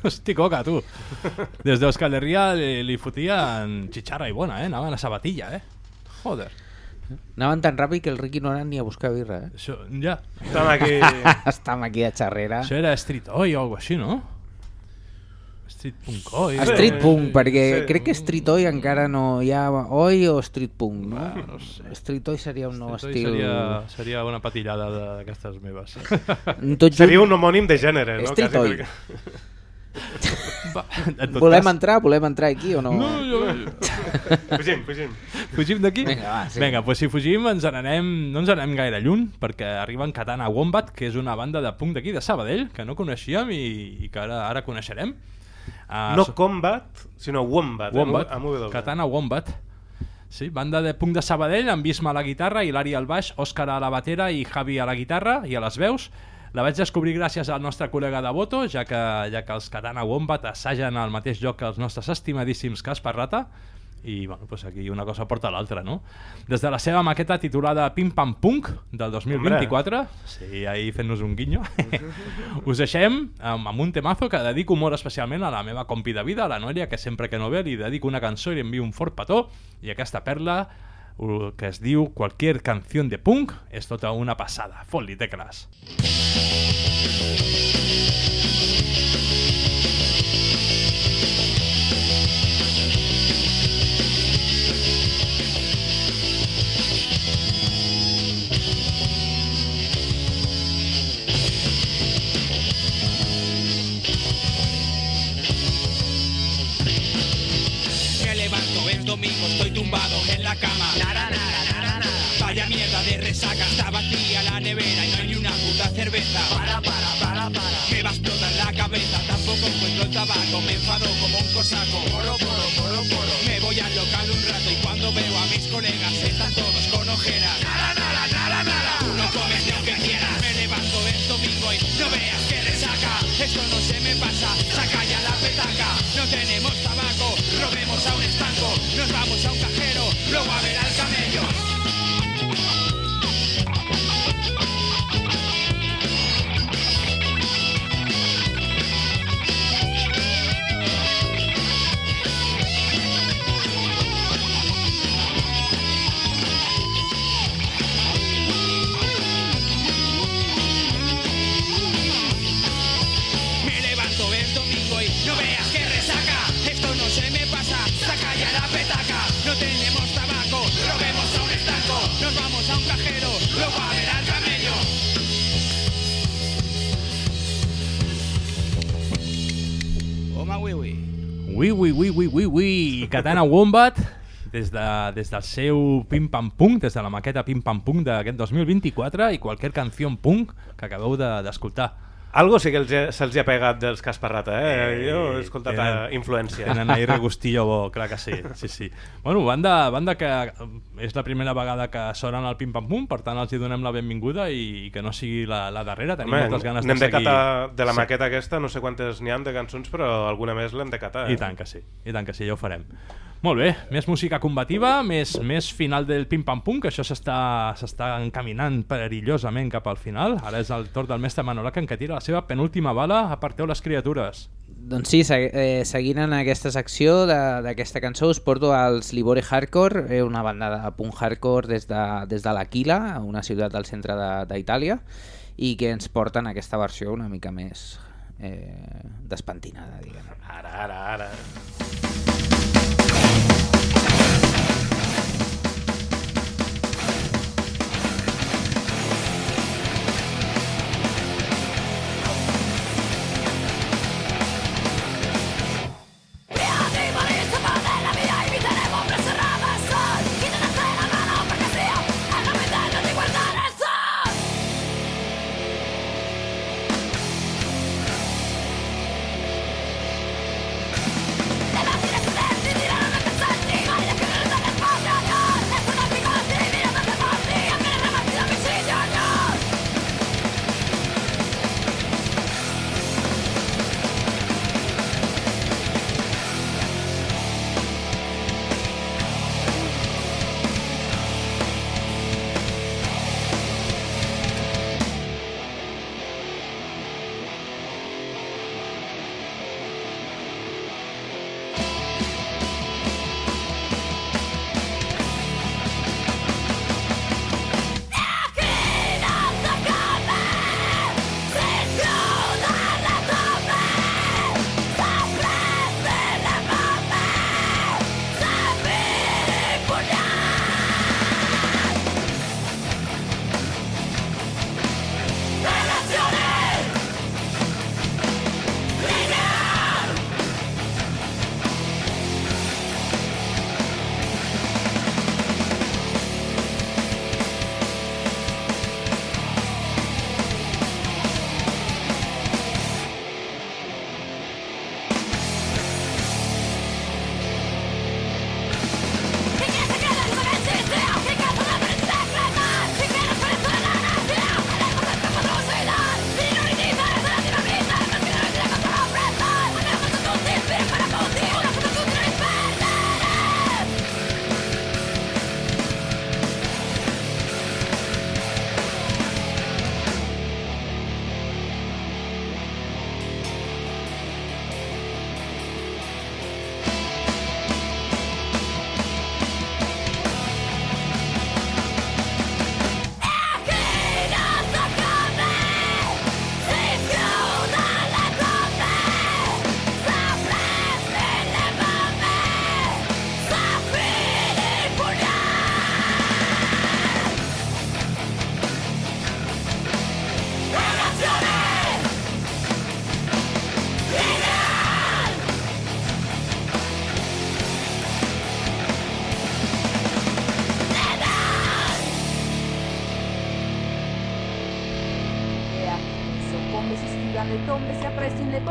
Hosticoca, tu. Des d'Euskal Herria li, li fotien xitxarra i bona, eh? Anaven a sabatilla, eh? Joder. Anaven tan ràpid que el Ricky no anava ni a buscar birra, eh? Això, ja. Estem aquí... Estem aquí a xarrera. Això era Street Oi o alguna així, no? Street Punk Oi. Street Punk, perquè crec que Street Oi encara no hi ha Oi o Street Punk, no? no sé. Street Oi seria un nou Street estil... Seria, seria una patillada d'aquestes meves. Tot Seria junt- un homònim de gènere, no? Street Quasi Oi. perquè- Va, en Volem cas- entrar? Volem entrar aquí o no? No, jo... Fugim, fugim. Fugim d'aquí? Vinga, va, sí. Vinga, doncs si fugim ens n'anem, no ens n'anem gaire lluny, perquè arriben Katana Wombat, que és una banda de punk d'aquí de Sabadell, que no coneixíem i, i que ara, ara coneixerem. Uh, No Combat, sinó Wombat. Wombat, Amb W. Katana Wombat. Sí, banda de punk de Sabadell, amb Bisma a la guitarra, Hilari al baix, Òscar a la batera i Javi a la guitarra i a les veus. La vaig descobrir gràcies al nostre col·lega de Boto, ja que, ja que els Katana Wombat assagen al mateix lloc que els nostres estimadíssims Caspar Rata, i bueno, pues aquí una cosa porta l'altra, no? Des de la seva maqueta titulada Pim Pam Punk del 2024, sí, ahí fent-nos un guinyo, us deixem amb, amb un temazo que dedico molt especialment a la meva compi de vida, a la Noelia, que sempre que no ve li dedico una cançó i li envio un fort petó, i aquesta perla que es diu Cualquier canción de punk és tota una passada. Fot-li tecles. Me tumbado en la cama. Vaya mierda de resaca, está vacía la nevera y no hay ni una puta cerveza. Para, para, para, para. Me va a explotar la cabeza, tampoco encuentro el tabaco, me enfado como un cosaco. Poro, poro, poro, poro. Me voy al local un rato y cuando veo a mis colegas están todos con ojeras. Nada, nada, nada, nada. Tú no ni aunque quieras. Me levanto el domingo y no veas que resaca. Esto no se me pasa, saca ya la petaca. No tenemos tabaco, robemos a un. Nos vamos a un cajero, luego a ver Ui, ui, ui, ui, ui, ui. Katana Wombat, des, de, des del seu Pim Pam Punk, des de la maqueta Pim Pam Punk d'aquest 2024 i qualsevol canció punk que acabeu de- d'escoltar. De, Algo sí que els, ha- se'ls ha pegat dels Casparrata, eh? Jo he escoltat Tenen- eh, influència. Tenen aire gustillo bo, clar que sí. sí, sí. Bueno, banda, banda que eh, és la primera vegada que sonen al Pim Pam Pum, per tant els hi donem la benvinguda i, que no sigui la, la darrera. Tenim Home, moltes ganes de de seguir. catar de la Sí. maqueta aquesta, no sé quantes n'hi han de cançons, però alguna més l'hem de catar. Eh? I tant que sí, i tant que sí, ja ho farem. Molt bé, més música combativa, més, més final del pim-pam-pum, que això s'està encaminant perillosament cap al final. Ara és el torn del mestre Manolacan que tira la seva penúltima bala, aparteu les criatures. Doncs sí, eh, seguint en aquesta secció de- d'aquesta cançó us porto als Libore Hardcore, eh, una banda de punk hardcore des de, des de l'Aquila, una ciutat del centre de- d'Itàlia, i que ens porten aquesta versió una mica més eh, despentinada, diguem. Ara, ara, ara.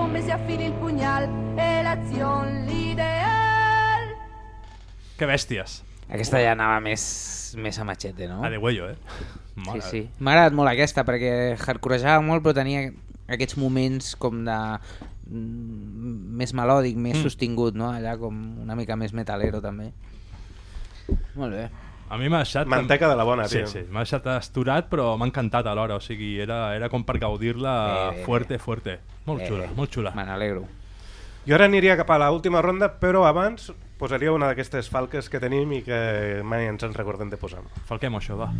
Bombe, se afile el puñal, el acción l'ideal. Que bèsties. Aquesta ja anava més, més a machete, no? A de huello, eh? Sí, Mare. sí. M'ha agradat molt aquesta perquè hardcorejava molt però tenia aquests moments com de mm, més melòdic, més Mm. sostingut, no? Allà com una mica més metalero també. Molt bé. A mi m'ha deixat... Manteca de la bona, sí, tio. Sí, m'ha deixat esturat, però m'ha encantat alhora. O sigui, era, era com per gaudir-la fuerte, fuerte. Molt xula, bé. molt xula. Me n'alegro. Jo ara aniria cap a l'última ronda, però abans posaria una d'aquestes falques que tenim i que mai ens en recordem de posar. Falquem això, va.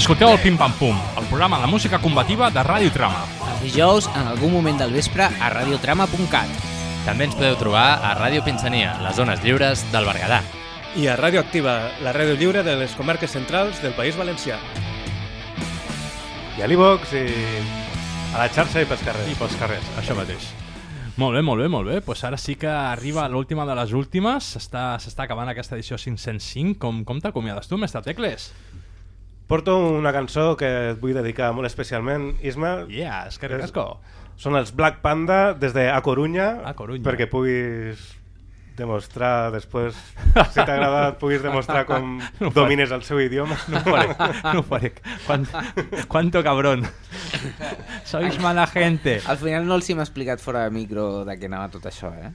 Escolteu el Pim Pam Pum, el programa de música combativa de Ràdio Trama. Els dijous, en algun moment del vespre, a radiotrama.cat. També ens podeu trobar a Ràdio Pinsania, les zones lliures del Berguedà. I a Ràdio Activa, la ràdio lliure de les comarques centrals del País Valencià. I a l'Ivox i a la xarxa i pels carrers. I pels carrers, això mateix. Molt bé, molt bé, molt bé. Pues ara sí que arriba l'última de les últimes. S'està s'està acabant aquesta edició 505. Com, com t'acomiades tu, mestre Tecles? Porto una cançó que et vull dedicar molt especialment, Isma. Yeah, és que ricasco. Són els Black Panda des de A Corunya, A Corunya. perquè puguis demostrar després, si t'ha agradat, puguis demostrar com No domines el seu idioma. No ho faré, no ho faré. Quan, cuánto cabrón. Sois mala gente. Al final no els hem explicat fora de micro de què anava tot això, eh?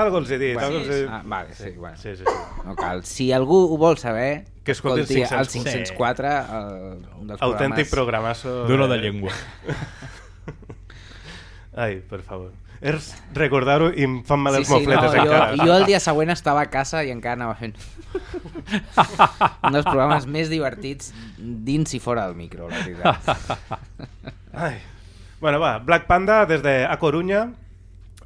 Algo els he dit, Bueno, algo els he. Ah, vale, sí, bueno. Sí, sí, sí. No cal. Si algú ho vol saber, Que escolti el el 504. 504, el, un dels Autèntic programes... programazo. Duro de llengua. Ai, per favor. És recordar-ho i em fan mal els sí, sí, mofletes no, encara. jo, jo el dia següent estava a casa i encara anava fent un dels programes més divertits dins i fora del micro, la veritat. Ai. Bueno, va, Black Panda des de A Corunya,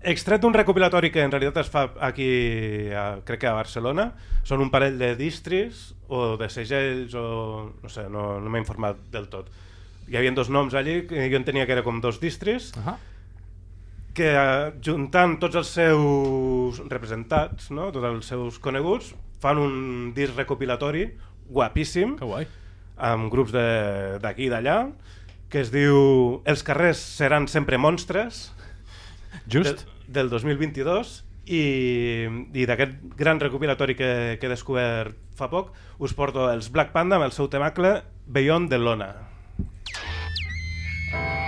extret d'un recopilatori que en realitat es fa aquí, a, crec que a Barcelona. Són un parell de distris o de segells o... no sé, no, no m'he informat del tot. Hi havia dos noms allí, que jo entenia que era com dos distris, uh -huh. Que eh, juntant tots els seus representats, no? tots els seus coneguts, fan un disc recopilatori guapíssim, que guai. amb grups de- d'aquí i d'allà, que es diu Els carrers seran sempre monstres, Just. del, del 2022, i, i d'aquest gran recopilatori que, que he descobert fa poc, us porto els Black Panda amb el seu temacle Beyond the Lona. Beyond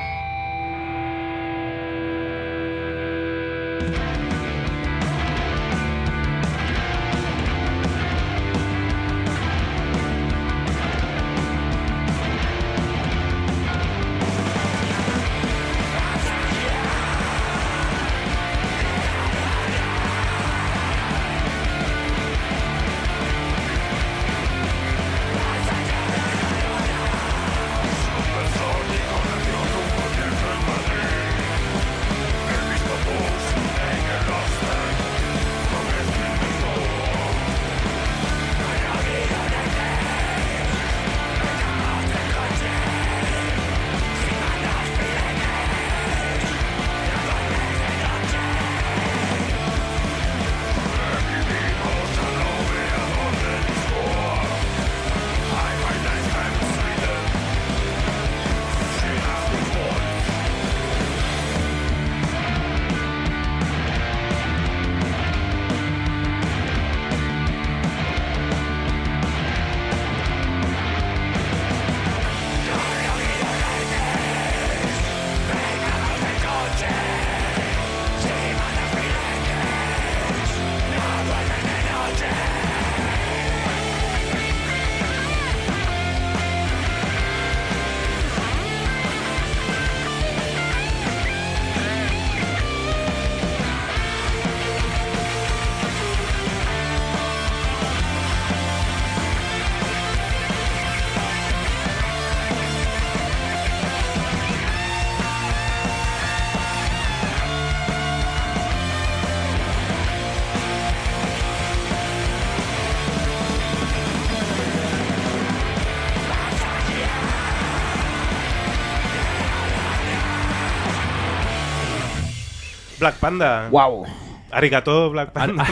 Black Panda. Uau. Arigato, Black Panda.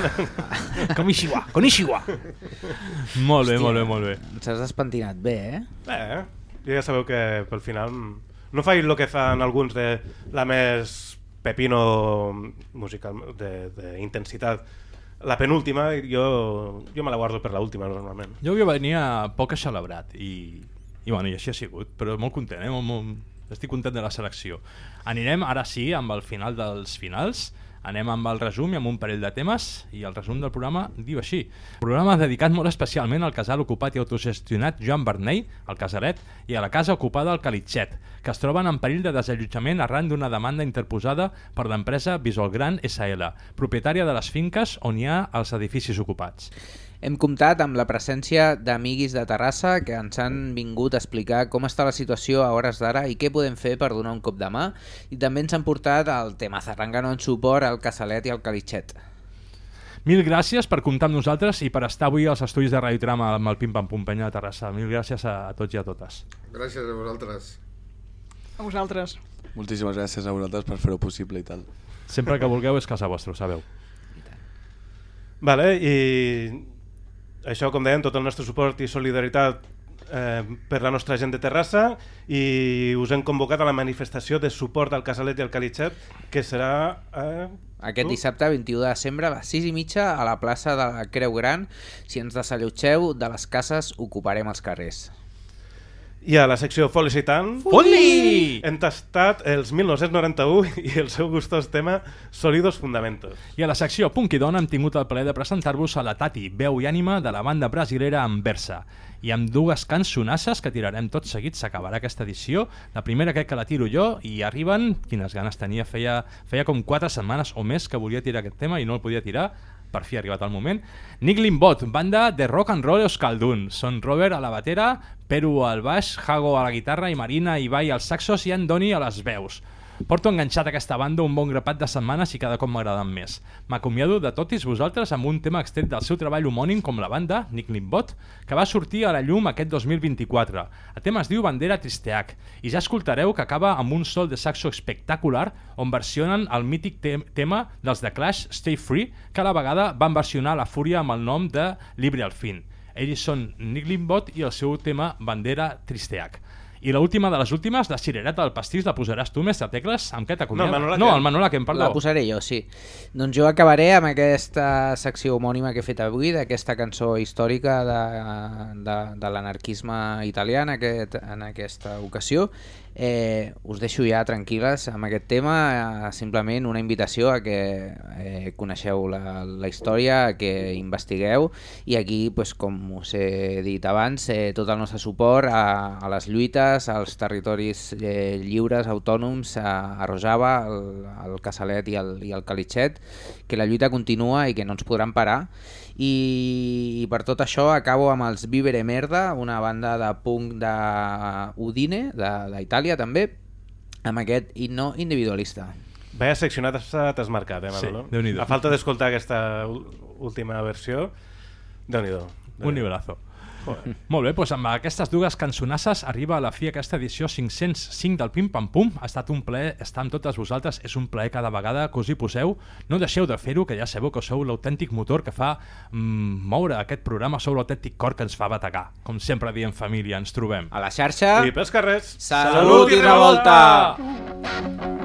Konnichiwa, konnichiwa. Molt bé, Hòstia, molt bé, molt bé. Ens has despentinat bé, eh? Eh, jo ja sabeu que pel final no faig el que fan alguns de la més pepino musical d'intensitat. La penúltima, jo, jo me la guardo per l'última normalment. Jo venia poc celebrat i, i, bueno, i així ha sigut, però molt content, eh? molt, molt, estic content de la selecció. Anirem ara sí amb el final dels finals, anem amb el resum i amb un parell de temes i el resum del programa diu així. Programa dedicat molt especialment al casal ocupat i autogestionat Joan Bernei, al Casalet, i a la casa ocupada al Calitxet, que es troben en perill de desallotjament arran d'una demanda interposada per l'empresa Visolgran SL, propietària de les finques on hi ha els edificis ocupats. Hem comptat amb la presència d'amiguis de Terrassa que ens han vingut a explicar com està la situació a hores d'ara i què podem fer per donar un cop de mà i també ens han portat el tema Zarrangano en suport al Casalet i al Calitxet. Mil gràcies per comptar amb nosaltres i per estar avui als estudis de Radio Trama amb el Pim Pam Pum Penya de Terrassa. Mil gràcies a, a tots i a totes. Gràcies a vosaltres. A vosaltres. Moltíssimes gràcies a vosaltres per fer-ho possible i tal. Sempre que vulgueu és casa vostra, ho sabeu. Vale, i això, com dèiem, tot el nostre suport i solidaritat eh, per la nostra gent de Terrassa i us hem convocat a la manifestació de suport al Casalet i al Calitxet que serà... Eh, Aquest tu? dissabte, 21 de desembre, a les 6 i mitja, a la plaça de la Creu Gran. Si ens desallotgeu de les cases, ocuparem els carrers. I a la secció Foli i tant Foli! hem tastat els 1991 i el seu gustós tema Sólidos Fundamentos. I a la secció Punk i Dona hem tingut el plaer de presentar-vos a la Tati, veu i ànima de la banda brasilera Anversa. I amb dues cançonasses que tirarem tot seguit s'acabarà aquesta edició. La primera crec que la tiro jo i arriben, quines ganes tenia, feia, feia com 4 setmanes o més que volia tirar aquest tema i no el podia tirar, per fi ha arribat el moment. Nick Limbot, banda de rock and roll euskaldun. Són Robert a la batera, Peru al baix, Hago a la guitarra i Marina Ibai als saxos i Andoni a les veus. Porto enganxat aquesta banda un bon grapat de setmanes i cada cop m'agraden més. M'acomiado de totis vosaltres amb un tema extret del seu treball homònim com la banda, Nick Limbot, que va sortir a la llum aquest 2024. El tema es diu Bandera Tristeac i ja escoltareu que acaba amb un sol de saxo espectacular on versionen el mític te tema dels The Clash, Stay Free, que a la vegada van versionar la fúria amb el nom de Libre al fin. Ells són Nick Limbot i el seu tema Bandera Tristeac. I l'última de les últimes, la cirereta del pastís, la posaràs tu, mestre Tecles? Amb què t'acomiades? No, el. No, el Manolaken, perdó. La posaré jo, sí. Doncs jo acabaré amb aquesta secció homònima que he fet avui, d'aquesta cançó històrica de, de, de l'anarquisme italià en, aquest, en aquesta ocasió. Eh, us deixo ja tranquil·les amb aquest tema, eh, simplement una invitació a que eh, coneixeu la, la història, a que investigueu i aquí, pues, com us he dit abans, eh, tot el nostre suport a, a les lluites, als territoris eh, lliures, autònoms, a, a Rojava, al, al Casalet i al, i al Calitxet, que la lluita continua i que no ens podran parar i, i per tot això acabo amb els Vivere Merda, una banda de punk d'Udine, d'Itàlia també, amb aquest himno individualista. Vaya seccionat t'has marcat, eh, Manolo? Sí. A falta d'escoltar aquesta última versió, Déu-n'hi-do. Un nivelazo. Molt bé, doncs amb aquestes dues cançonasses arriba a la fi aquesta edició 505 del Pim Pam Pum. Ha estat un plaer estar amb totes vosaltres, és un plaer cada vegada que us hi poseu. No deixeu de fer-ho, que ja sabeu que sou l'autèntic motor que fa mm, moure aquest programa, sou l'autèntic cor que ens fa bategar. Com sempre diem família, ens trobem. A la xarxa... I pels carrers. Salut i revolta! Kondizioetan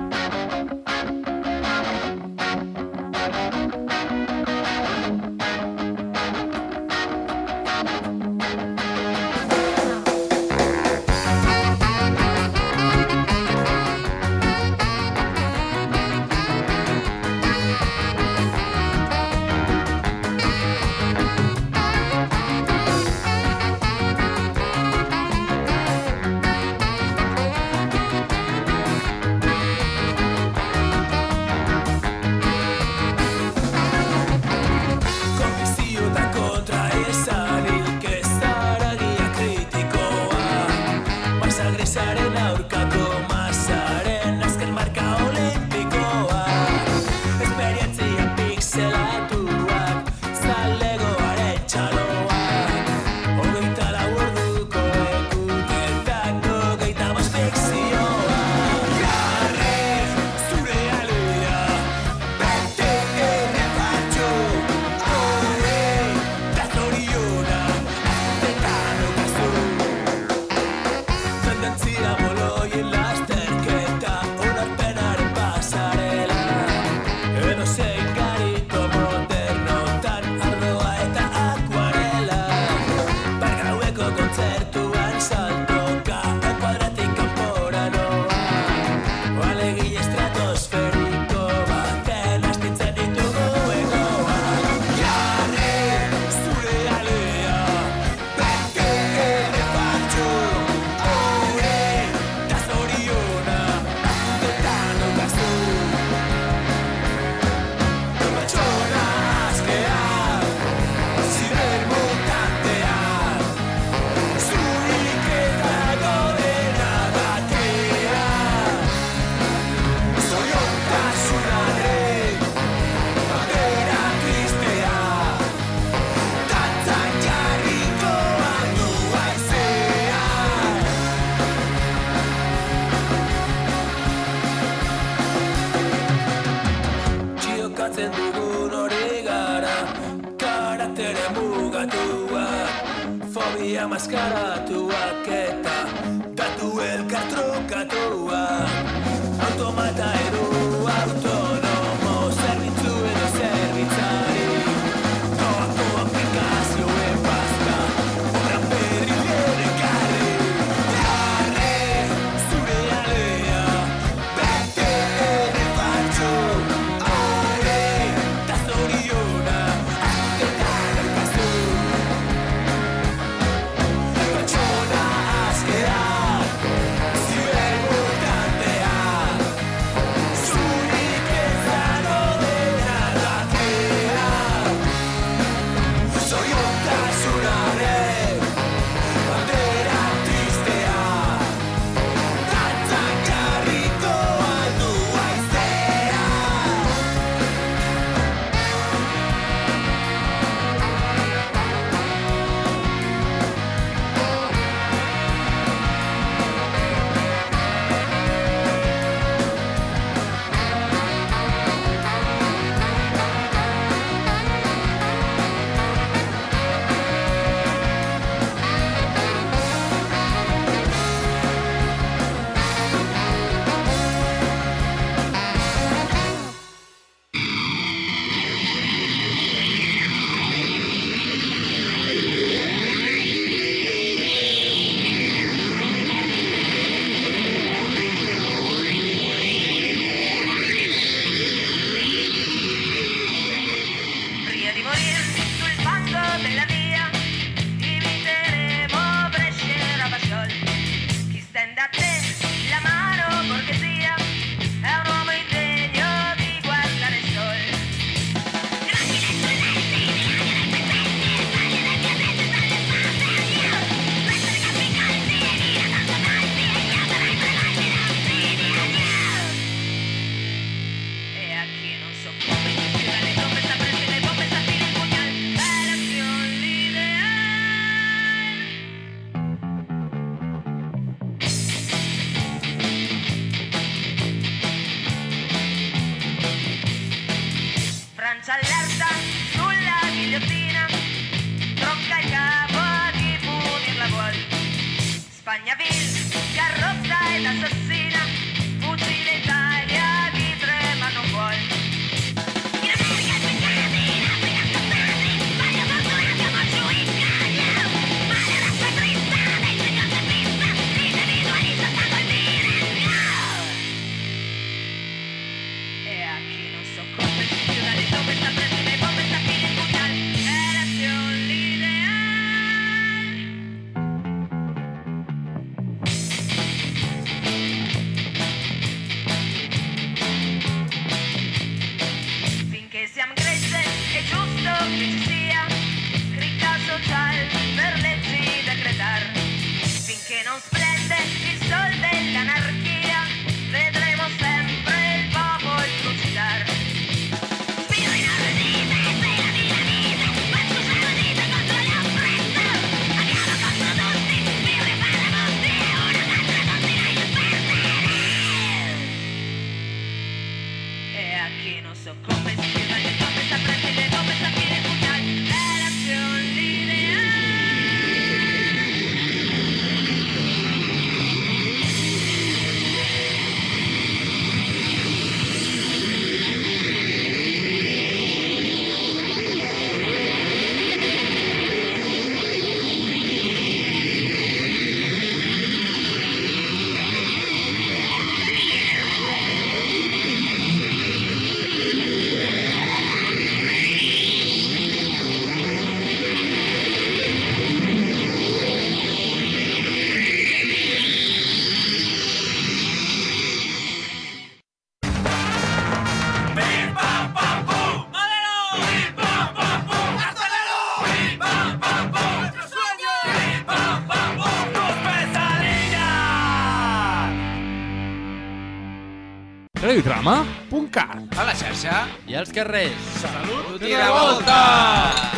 Cuenca. A la xarxa. I als carrers. Salut, Salut i revolta! revolta!